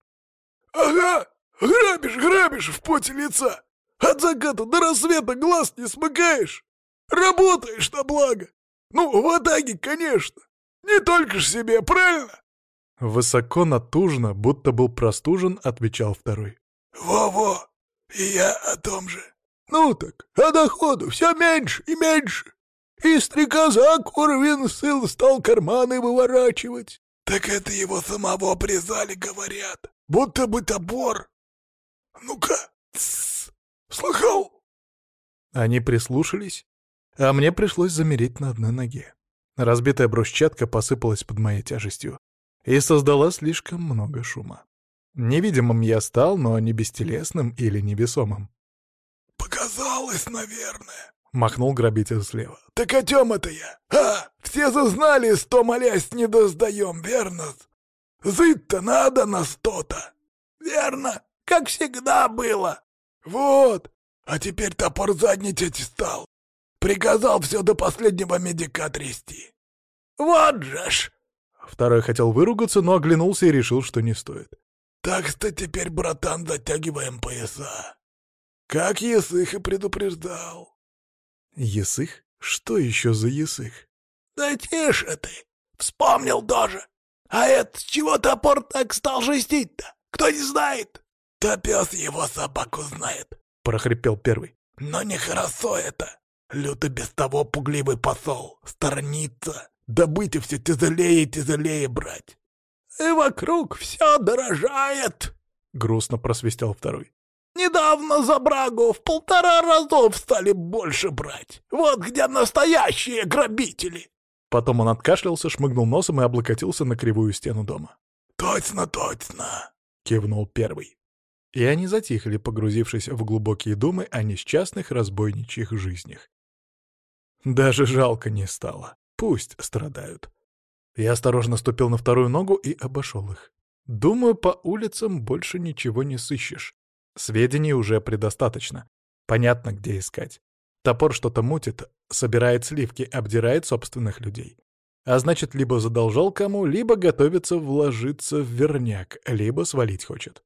«Ага! Грабишь, грабишь в поте лица! От заката до рассвета глаз не смыкаешь! Работаешь на благо! Ну, в Атаге, конечно! Не только ж себе, правильно?» Высоко натужно, будто был простужен, отвечал второй. «Во-во! И я о том же. Ну так, а доходу все меньше и меньше. И стрекоза Корвин сын стал карманы выворачивать. Так это его самого призали, говорят. Будто бы топор. Ну-ка, слыхал? Они прислушались, а мне пришлось замереть на одной ноге. Разбитая брусчатка посыпалась под моей тяжестью и создала слишком много шума. Невидимым я стал, но не бестелесным или невесомым. «Показалось, наверное», — махнул грабитель слева. «Так о чем это я? А, все зазнали, сто молясь не доздаем, верно? Зыть-то надо на сто-то, верно? Как всегда было. Вот, а теперь топор задничать стал. Приказал все до последнего медика трясти. Вот же ж!» Второй хотел выругаться, но оглянулся и решил, что не стоит. «Так-то теперь, братан, затягиваем пояса. Как Есых и предупреждал». «Есых? Что еще за Есых?» «Да тише ты! Вспомнил тоже! А это чего топор так стал жестить-то? Кто не знает?» «Да пес его собаку знает», — прохрипел первый. «Но нехорошо это. Лютый без того пугливый посол, сторониться, добыть все тяжелее и тяжелее брать. И вокруг все дорожает, — грустно просвистел второй. Недавно за брагу в полтора разов стали больше брать. Вот где настоящие грабители. Потом он откашлялся, шмыгнул носом и облокотился на кривую стену дома. «Точно, точно!» — кивнул первый. И они затихли, погрузившись в глубокие думы о несчастных разбойничьих жизнях. Даже жалко не стало. Пусть страдают. Я осторожно ступил на вторую ногу и обошел их. Думаю, по улицам больше ничего не сыщешь. Сведений уже предостаточно. Понятно, где искать. Топор что-то мутит, собирает сливки, обдирает собственных людей. А значит, либо задолжал кому, либо готовится вложиться в верняк, либо свалить хочет.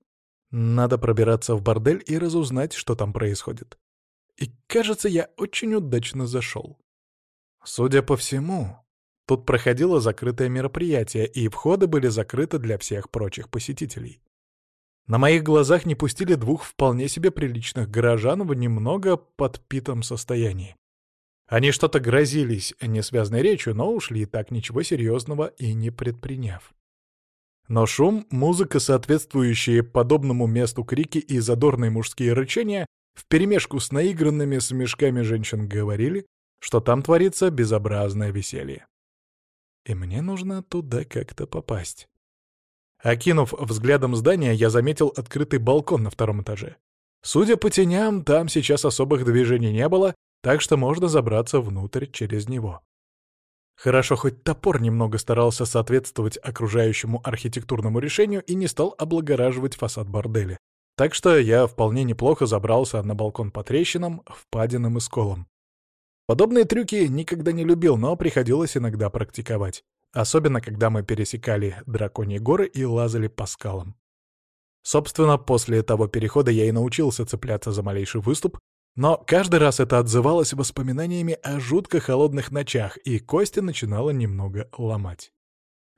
Надо пробираться в бордель и разузнать, что там происходит. И, кажется, я очень удачно зашел. Судя по всему, тут проходило закрытое мероприятие, и входы были закрыты для всех прочих посетителей. На моих глазах не пустили двух вполне себе приличных горожан в немного подпитом состоянии. Они что-то грозились несвязной речью, но ушли так ничего серьезного и не предприняв. Но шум, музыка, соответствующие подобному месту крики и задорные мужские рычания, вперемешку с наигранными смешками женщин говорили, что там творится безобразное веселье. И мне нужно туда как-то попасть. Окинув взглядом здание, я заметил открытый балкон на втором этаже. Судя по теням, там сейчас особых движений не было, так что можно забраться внутрь через него. Хорошо, хоть топор немного старался соответствовать окружающему архитектурному решению и не стал облагораживать фасад борделя. Так что я вполне неплохо забрался на балкон по трещинам, впадинам и сколам. Подобные трюки никогда не любил, но приходилось иногда практиковать. Особенно, когда мы пересекали драконьи горы и лазали по скалам. Собственно, после того перехода я и научился цепляться за малейший выступ, но каждый раз это отзывалось воспоминаниями о жутко холодных ночах, и кости начинало немного ломать.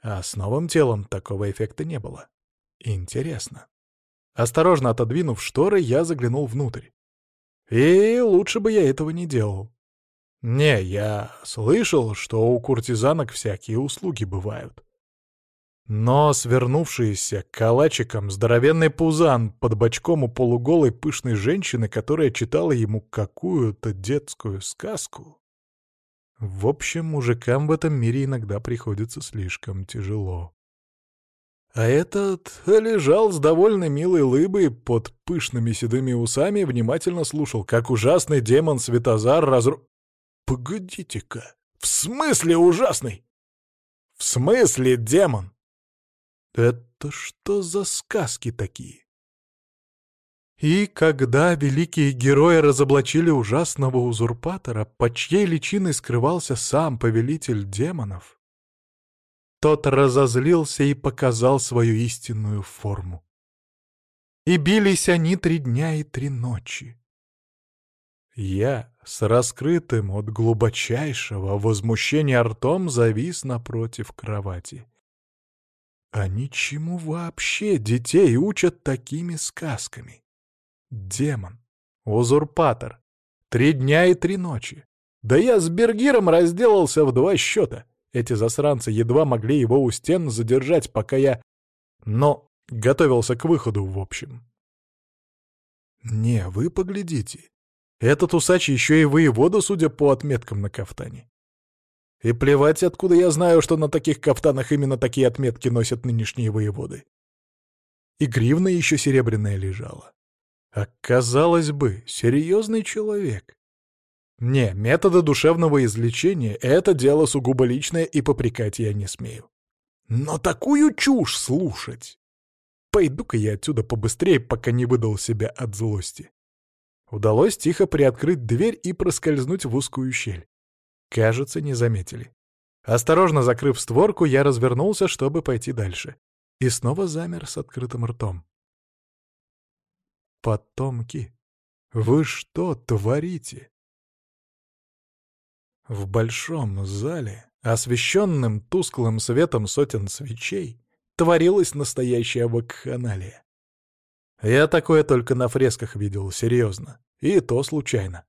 А с новым телом такого эффекта не было. Интересно. Осторожно отодвинув шторы, я заглянул внутрь. И лучше бы я этого не делал. Не, я слышал, что у куртизанок всякие услуги бывают. Но свернувшийся калачиком здоровенный пузан под бочком у полуголой пышной женщины, которая читала ему какую-то детскую сказку. В общем, мужикам в этом мире иногда приходится слишком тяжело. А этот лежал с довольно милой лыбой под пышными седыми усами и внимательно слушал, как ужасный демон Светозар разру... Погодите-ка, в смысле ужасный? В смысле демон? Это что за сказки такие? И когда великие герои разоблачили ужасного узурпатора, под чьей личиной скрывался сам повелитель демонов, тот разозлился и показал свою истинную форму. И бились они три дня и три ночи. Я с раскрытым от глубочайшего возмущения ртом завис напротив кровати. А ничему вообще детей учат такими сказками? Демон, узурпатор, три дня и три ночи. Да я с Бергиром разделался в два счета. Эти засранцы едва могли его у стен задержать, пока я... Но готовился к выходу, в общем. Не, вы поглядите. Этот усач еще и воевода, судя по отметкам на кафтане. И плевать, откуда я знаю, что на таких кафтанах именно такие отметки носят нынешние воеводы. И гривна еще серебряная лежала. А казалось бы, серьезный человек. Не, методы душевного излечения — это дело сугубо личное, и попрекать я не смею. Но такую чушь слушать! Пойду-ка я отсюда побыстрее, пока не выдал себя от злости. Удалось тихо приоткрыть дверь и проскользнуть в узкую щель. Кажется, не заметили. Осторожно закрыв створку, я развернулся, чтобы пойти дальше. И снова замер с открытым ртом. «Потомки, вы что творите?» В большом зале, освещенным тусклым светом сотен свечей, творилась настоящая вакханалия. Я такое только на фресках видел, серьезно. И то случайно.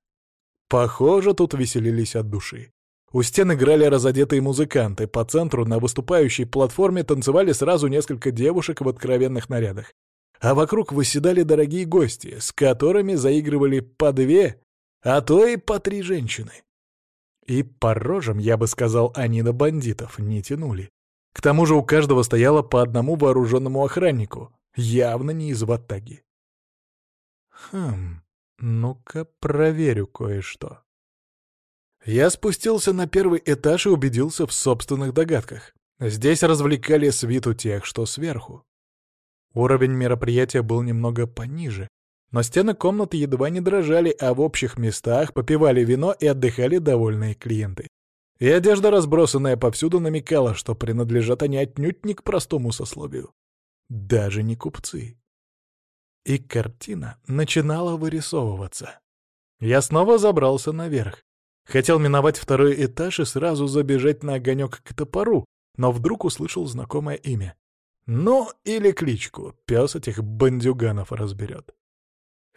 Похоже, тут веселились от души. У стен играли разодетые музыканты, по центру на выступающей платформе танцевали сразу несколько девушек в откровенных нарядах. А вокруг выседали дорогие гости, с которыми заигрывали по две, а то и по три женщины. И по рожам, я бы сказал, они на бандитов не тянули. К тому же у каждого стояло по одному вооруженному охраннику, явно не из ватаги. Хм, ну-ка проверю кое-что. Я спустился на первый этаж и убедился в собственных догадках. Здесь развлекали свиту тех, что сверху. Уровень мероприятия был немного пониже, но стены комнаты едва не дрожали, а в общих местах попивали вино и отдыхали довольные клиенты. И одежда, разбросанная повсюду, намекала, что принадлежат они отнюдь не к простому сословию. Даже не купцы. И картина начинала вырисовываться. Я снова забрался наверх. Хотел миновать второй этаж и сразу забежать на огонек к топору, но вдруг услышал знакомое имя. Ну, или кличку. Пес этих бандюганов разберет.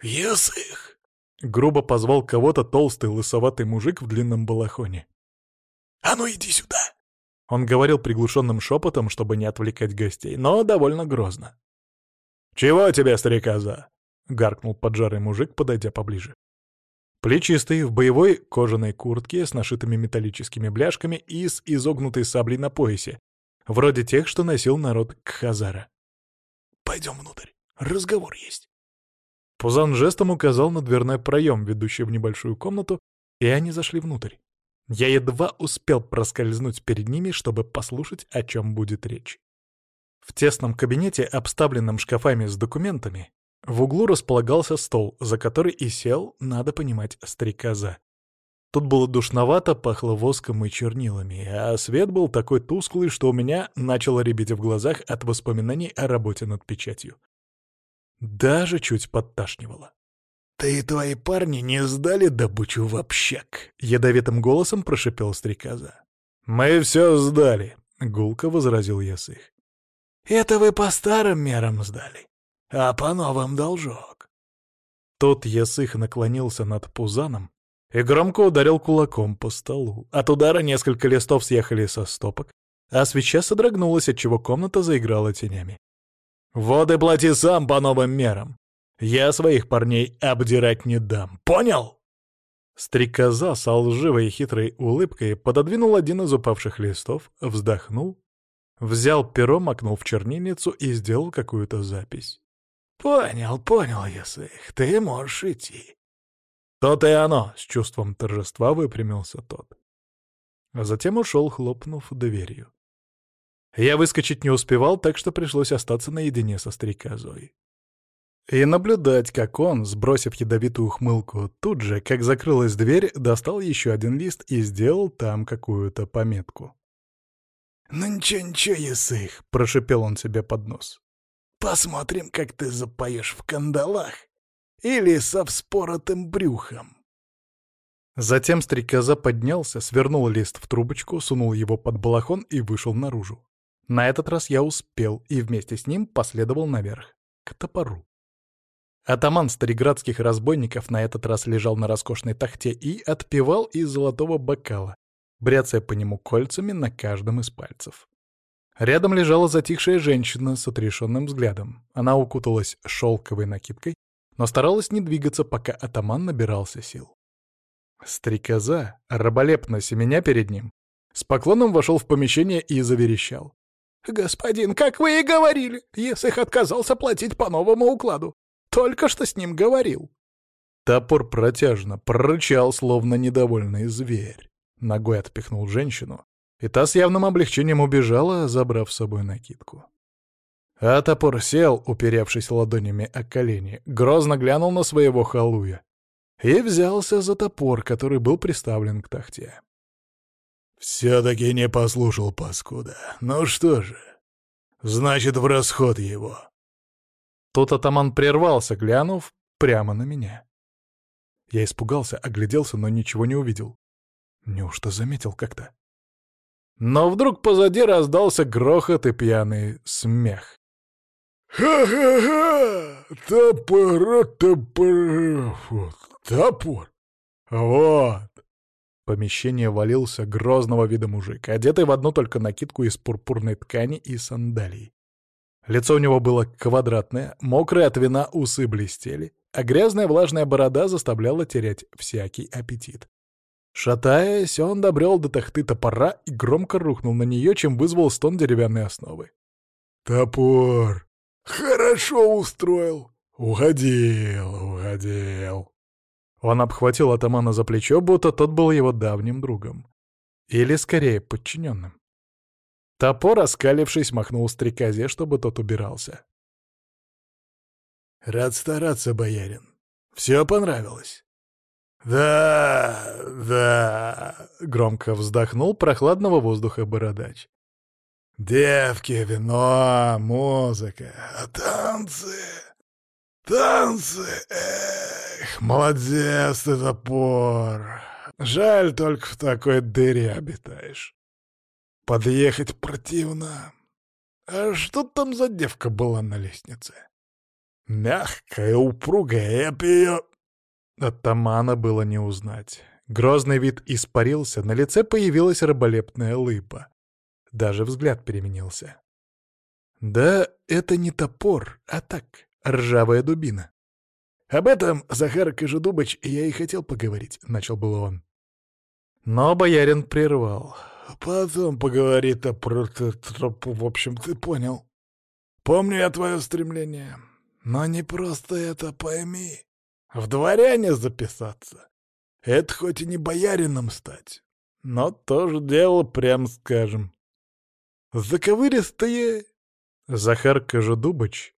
«Ясых!» — грубо позвал кого-то толстый лысоватый мужик в длинном балахоне. «А ну иди сюда!» Он говорил приглушенным шепотом, чтобы не отвлекать гостей, но довольно грозно. «Чего тебе, стариказа?» — гаркнул поджарый мужик, подойдя поближе. Плечистый, в боевой кожаной куртке с нашитыми металлическими бляшками и с изогнутой саблей на поясе, вроде тех, что носил народ Кхазара. «Пойдем внутрь, разговор есть». Пузан жестом указал на дверной проем, ведущий в небольшую комнату, и они зашли внутрь. Я едва успел проскользнуть перед ними, чтобы послушать, о чем будет речь. В тесном кабинете, обставленном шкафами с документами, в углу располагался стол, за который и сел, надо понимать, стрекоза. Тут было душновато, пахло воском и чернилами, а свет был такой тусклый, что у меня начало ребить в глазах от воспоминаний о работе над печатью. Даже чуть подташнивало. «Ты и твои парни не сдали добычу в общак?» — ядовитым голосом прошипел стрекоза. «Мы все сдали», — гулко возразил Ясых. «Это вы по старым мерам сдали а по новым должок. Тот Ясых наклонился над Пузаном и громко ударил кулаком по столу. От удара несколько листов съехали со стопок, а свеча содрогнулась, отчего комната заиграла тенями. «Вот и плати сам по новым мерам. Я своих парней обдирать не дам. Понял?» Стрекоза с лживой и хитрой улыбкой пододвинул один из упавших листов, вздохнул, взял перо, макнул в чернильницу и сделал какую-то запись. «Понял, понял, Ясых, ты можешь идти». «То-то и оно!» — с чувством торжества выпрямился тот. А затем ушел, хлопнув дверью. Я выскочить не успевал, так что пришлось остаться наедине со стрекозой. И наблюдать, как он, сбросив ядовитую ухмылку, тут же, как закрылась дверь, достал еще один лист и сделал там какую-то пометку. «Ну ничего-ничего, Ясых!» — прошипел он себе под нос. Посмотрим, как ты запоешь в кандалах или со вспоротым брюхом. Затем стрекоза поднялся, свернул лист в трубочку, сунул его под балахон и вышел наружу. На этот раз я успел, и вместе с ним последовал наверх, к топору. Атаман стариградских разбойников на этот раз лежал на роскошной тахте и отпивал из золотого бокала, бряцая по нему кольцами на каждом из пальцев. Рядом лежала затихшая женщина с отрешенным взглядом. Она укуталась шелковой накидкой, но старалась не двигаться, пока атаман набирался сил. Стрекоза, раболепно семеня перед ним, с поклоном вошел в помещение и заверещал. «Господин, как вы и говорили, Есых отказался платить по новому укладу. Только что с ним говорил». Топор протяжно прорычал, словно недовольный зверь. Ногой отпихнул женщину, и та с явным облегчением убежала, забрав с собой накидку. А топор сел, уперевшись ладонями о колени, грозно глянул на своего халуя и взялся за топор, который был приставлен к тахте. «Все-таки не послушал, паскуда. Ну что же, значит, в расход его». Тут атаман прервался, глянув прямо на меня. Я испугался, огляделся, но ничего не увидел. Неужто заметил как-то? Но вдруг позади раздался грохот и пьяный смех. «Ха-ха-ха! Топор, топор, топор! Вот!» В помещение валился грозного вида мужик, одетый в одну только накидку из пурпурной ткани и сандалий. Лицо у него было квадратное, мокрые от вина усы блестели, а грязная влажная борода заставляла терять всякий аппетит. Шатаясь, он добрел до тахты топора и громко рухнул на нее, чем вызвал стон деревянной основы. «Топор! Хорошо устроил! Угодил, угодил!» Он обхватил атамана за плечо, будто тот был его давним другом. Или, скорее, подчиненным. Топор, оскалившись, махнул стрекозе, чтобы тот убирался. «Рад стараться, боярин. Все понравилось?» «Да, да», — громко вздохнул прохладного воздуха бородач. «Девки, вино, музыка, танцы, танцы, эх, молодец ты, топор. Жаль, только в такой дыре обитаешь. Подъехать противно. А что там за девка была на лестнице? Мягкая, упругая, я б ее Атамана было не узнать. Грозный вид испарился, на лице появилась раболепная лыпа. Даже взгляд переменился. Да, это не топор, а так, ржавая дубина. Об этом, Захар Кожедубыч, я и хотел поговорить, — начал было он. Но боярин прервал. Потом поговори-то про тропу, в общем, ты понял. Помню я твое стремление, но не просто это пойми. В дворяне записаться. Это хоть и не боярином стать, но тоже дело, прям скажем. Заковыристые... Захар Кожедубыч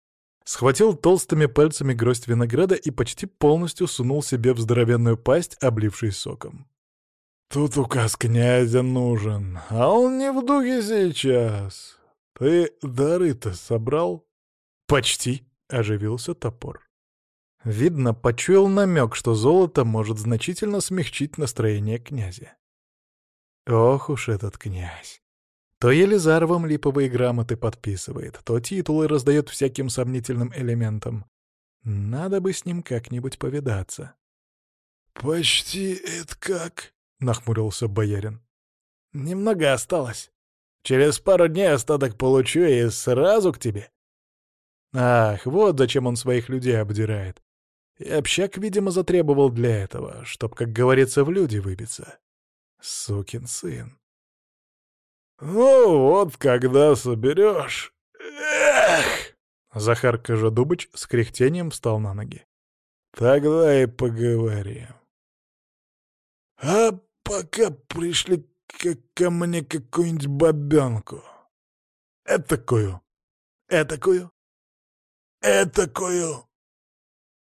схватил толстыми пальцами гроздь винограда и почти полностью сунул себе в здоровенную пасть, облившись соком. «Тут указ князя нужен, а он не в духе сейчас. Ты дары-то собрал?» «Почти», — оживился топор. Видно, почуял намек, что золото может значительно смягчить настроение князя. Ох уж этот князь. То Елизаровым липовые грамоты подписывает, то титулы раздает всяким сомнительным элементам. Надо бы с ним как-нибудь повидаться. — Почти это как? — нахмурился боярин. — Немного осталось. Через пару дней остаток получу и сразу к тебе. Ах, вот зачем он своих людей обдирает. И общак, видимо, затребовал для этого, чтоб, как говорится, в люди выбиться. Сукин сын. «Ну вот, когда соберешь...» «Эх!» Захар Кожедубыч с кряхтением встал на ноги. «Тогда и поговорим. А пока пришли ко мне какую-нибудь бабенку. Этакую, этакую, этакую.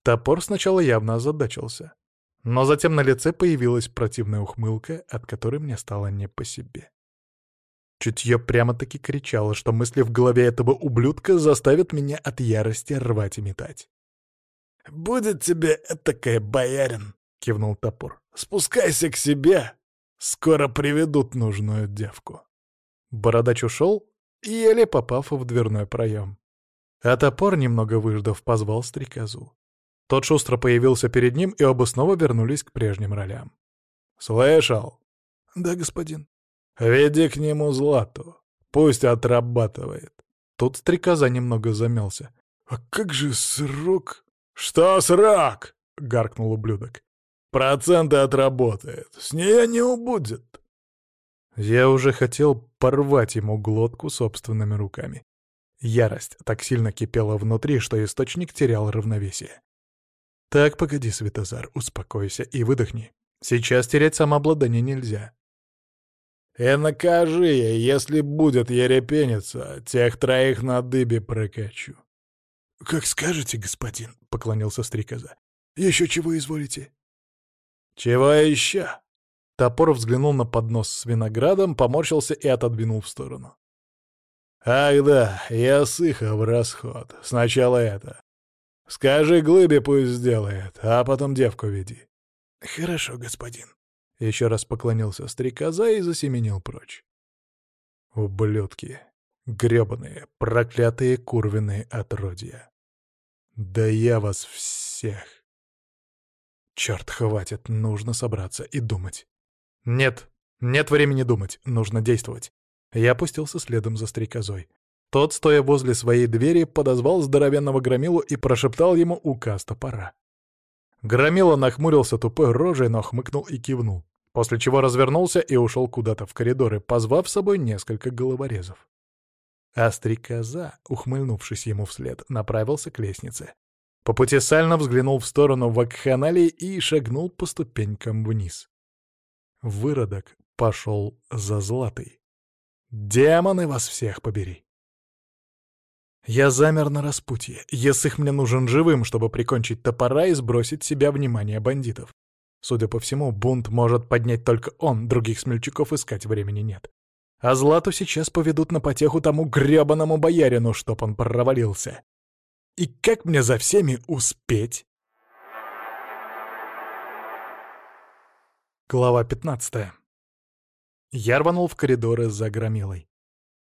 Топор сначала явно озадачился. Но затем на лице появилась противная ухмылка, от которой мне стало не по себе. Чутье прямо-таки кричало, что мысли в голове этого ублюдка заставят меня от ярости рвать и метать. «Будет тебе этакая, боярин!» — кивнул топор. «Спускайся к себе! Скоро приведут нужную девку!» Бородач ушел, еле попав в дверной проем. А топор, немного выждав, позвал стрекозу. Тот шустро появился перед ним, и оба снова вернулись к прежним ролям. «Слышал?» «Да, господин». «Веди к нему Злату. Пусть отрабатывает». Тут стрекоза немного замялся. «А как же срок?» «Что срок?» — гаркнул ублюдок. «Проценты отработает. С нее не убудет». Я уже хотел порвать ему глотку собственными руками. Ярость так сильно кипела внутри, что источник терял равновесие. «Так, погоди, Светозар, успокойся и выдохни. Сейчас терять самообладание нельзя. И накажи я, если будет ерепениться, тех троих на дыбе прокачу. — Как скажете, господин, — поклонился стрекоза. — Еще чего изволите? — Чего еще? Топор взглянул на поднос с виноградом, поморщился и отодвинул в сторону. «Ах да, я сыха в расход. Сначала это. Скажи Глыбе, пусть сделает, а потом девку веди». «Хорошо, господин», еще раз поклонился стрекоза и засеменил прочь. Ублюдки. грёбаные, проклятые курвиные отродья. Да я вас всех. Черт, хватит, нужно собраться и думать. Нет, нет времени думать, нужно действовать. Я опустился следом за стрекозой. Тот, стоя возле своей двери, подозвал здоровенного громилу и прошептал ему указ топора. Громила нахмурился тупой рожей, но хмыкнул и кивнул после чего развернулся и ушел куда-то в коридоры, позвав с собой несколько головорезов. А стрекоза, ухмыльнувшись ему вслед, направился к лестнице. По пути сально взглянул в сторону вакханалии и шагнул по ступенькам вниз. Выродок пошел за златой. «Демоны вас всех побери!» Я замер на распутье. Есых мне нужен живым, чтобы прикончить топора и сбросить с себя внимание бандитов. Судя по всему, бунт может поднять только он, других смельчаков искать времени нет. А Злату сейчас поведут на потеху тому грёбаному боярину, чтоб он провалился. И как мне за всеми успеть? Глава 15 Я рванул в коридоры за громилой.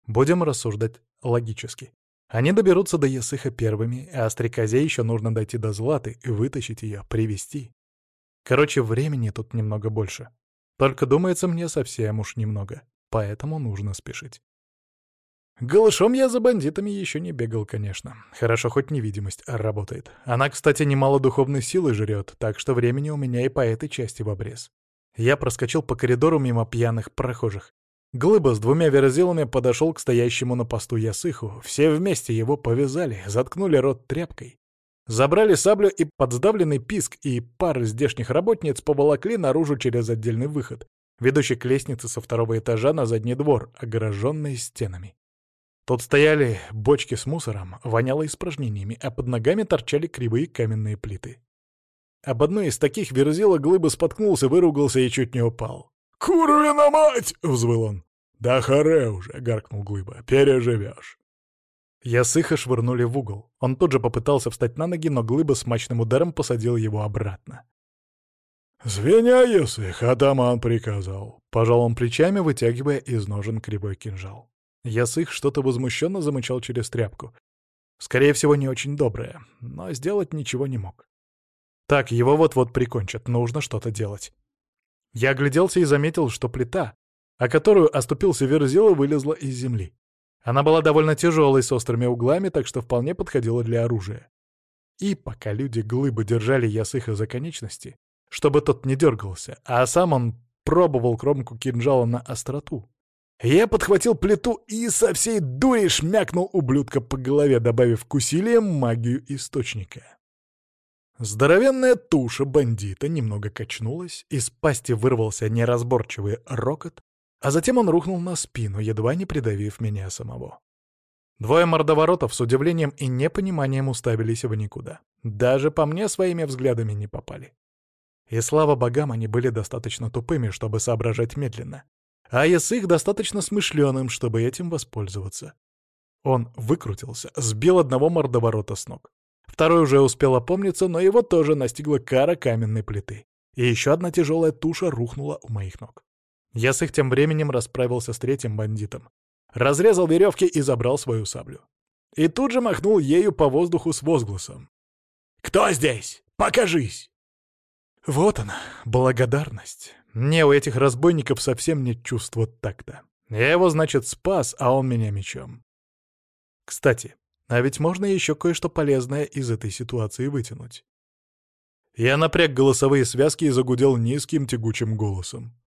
Будем рассуждать логически. Они доберутся до Ясыха первыми, а Стрекозе еще нужно дойти до Златы и вытащить ее, привести. Короче, времени тут немного больше. Только думается мне совсем уж немного, поэтому нужно спешить. Голышом я за бандитами еще не бегал, конечно. Хорошо, хоть невидимость работает. Она, кстати, немало духовной силы жрет, так что времени у меня и по этой части в обрез. Я проскочил по коридору мимо пьяных прохожих. Глыба с двумя верзилами подошел к стоящему на посту Ясыху. Все вместе его повязали, заткнули рот тряпкой. Забрали саблю и подсдавленный писк, и пары здешних работниц поволокли наружу через отдельный выход, ведущий к лестнице со второго этажа на задний двор, огороженный стенами. Тут стояли бочки с мусором, воняло испражнениями, а под ногами торчали кривые каменные плиты. Об одной из таких верзила глыбы споткнулся, выругался и чуть не упал. «Курвина мать!» — взвыл он. «Да харе уже!» — гаркнул глыба. «Переживешь!» Ясыха швырнули в угол. Он тут же попытался встать на ноги, но глыба с мощным ударом посадил его обратно. «Звеня, Ясых, атаман приказал!» Пожал он плечами, вытягивая из ножен кривой кинжал. Ясых что-то возмущенно замычал через тряпку. Скорее всего, не очень доброе, но сделать ничего не мог. Так, его вот-вот прикончат, нужно что-то делать. Я огляделся и заметил, что плита, о которую оступился Верзила, вылезла из земли. Она была довольно тяжелой, с острыми углами, так что вполне подходила для оружия. И пока люди глыбы держали Ясыха за конечности, чтобы тот не дергался, а сам он пробовал кромку кинжала на остроту, я подхватил плиту и со всей дури шмякнул ублюдка по голове, добавив к усилиям магию источника. Здоровенная туша бандита немного качнулась, из пасти вырвался неразборчивый рокот, а затем он рухнул на спину, едва не придавив меня самого. Двое мордоворотов с удивлением и непониманием уставились в никуда. Даже по мне своими взглядами не попали. И слава богам, они были достаточно тупыми, чтобы соображать медленно. А с их достаточно смышленым, чтобы этим воспользоваться. Он выкрутился, сбил одного мордоворота с ног. Второй уже успел опомниться, но его тоже настигла кара каменной плиты. И еще одна тяжелая туша рухнула у моих ног. Я с их тем временем расправился с третьим бандитом. Разрезал веревки и забрал свою саблю. И тут же махнул ею по воздуху с возгласом. «Кто здесь? Покажись!» Вот она, благодарность. Не, у этих разбойников совсем нет чувства такта. Я его, значит, спас, а он меня мечом. Кстати, а ведь можно еще кое-что полезное из этой ситуации вытянуть. Я напряг голосовые связки и загудел низким тягучим голосом.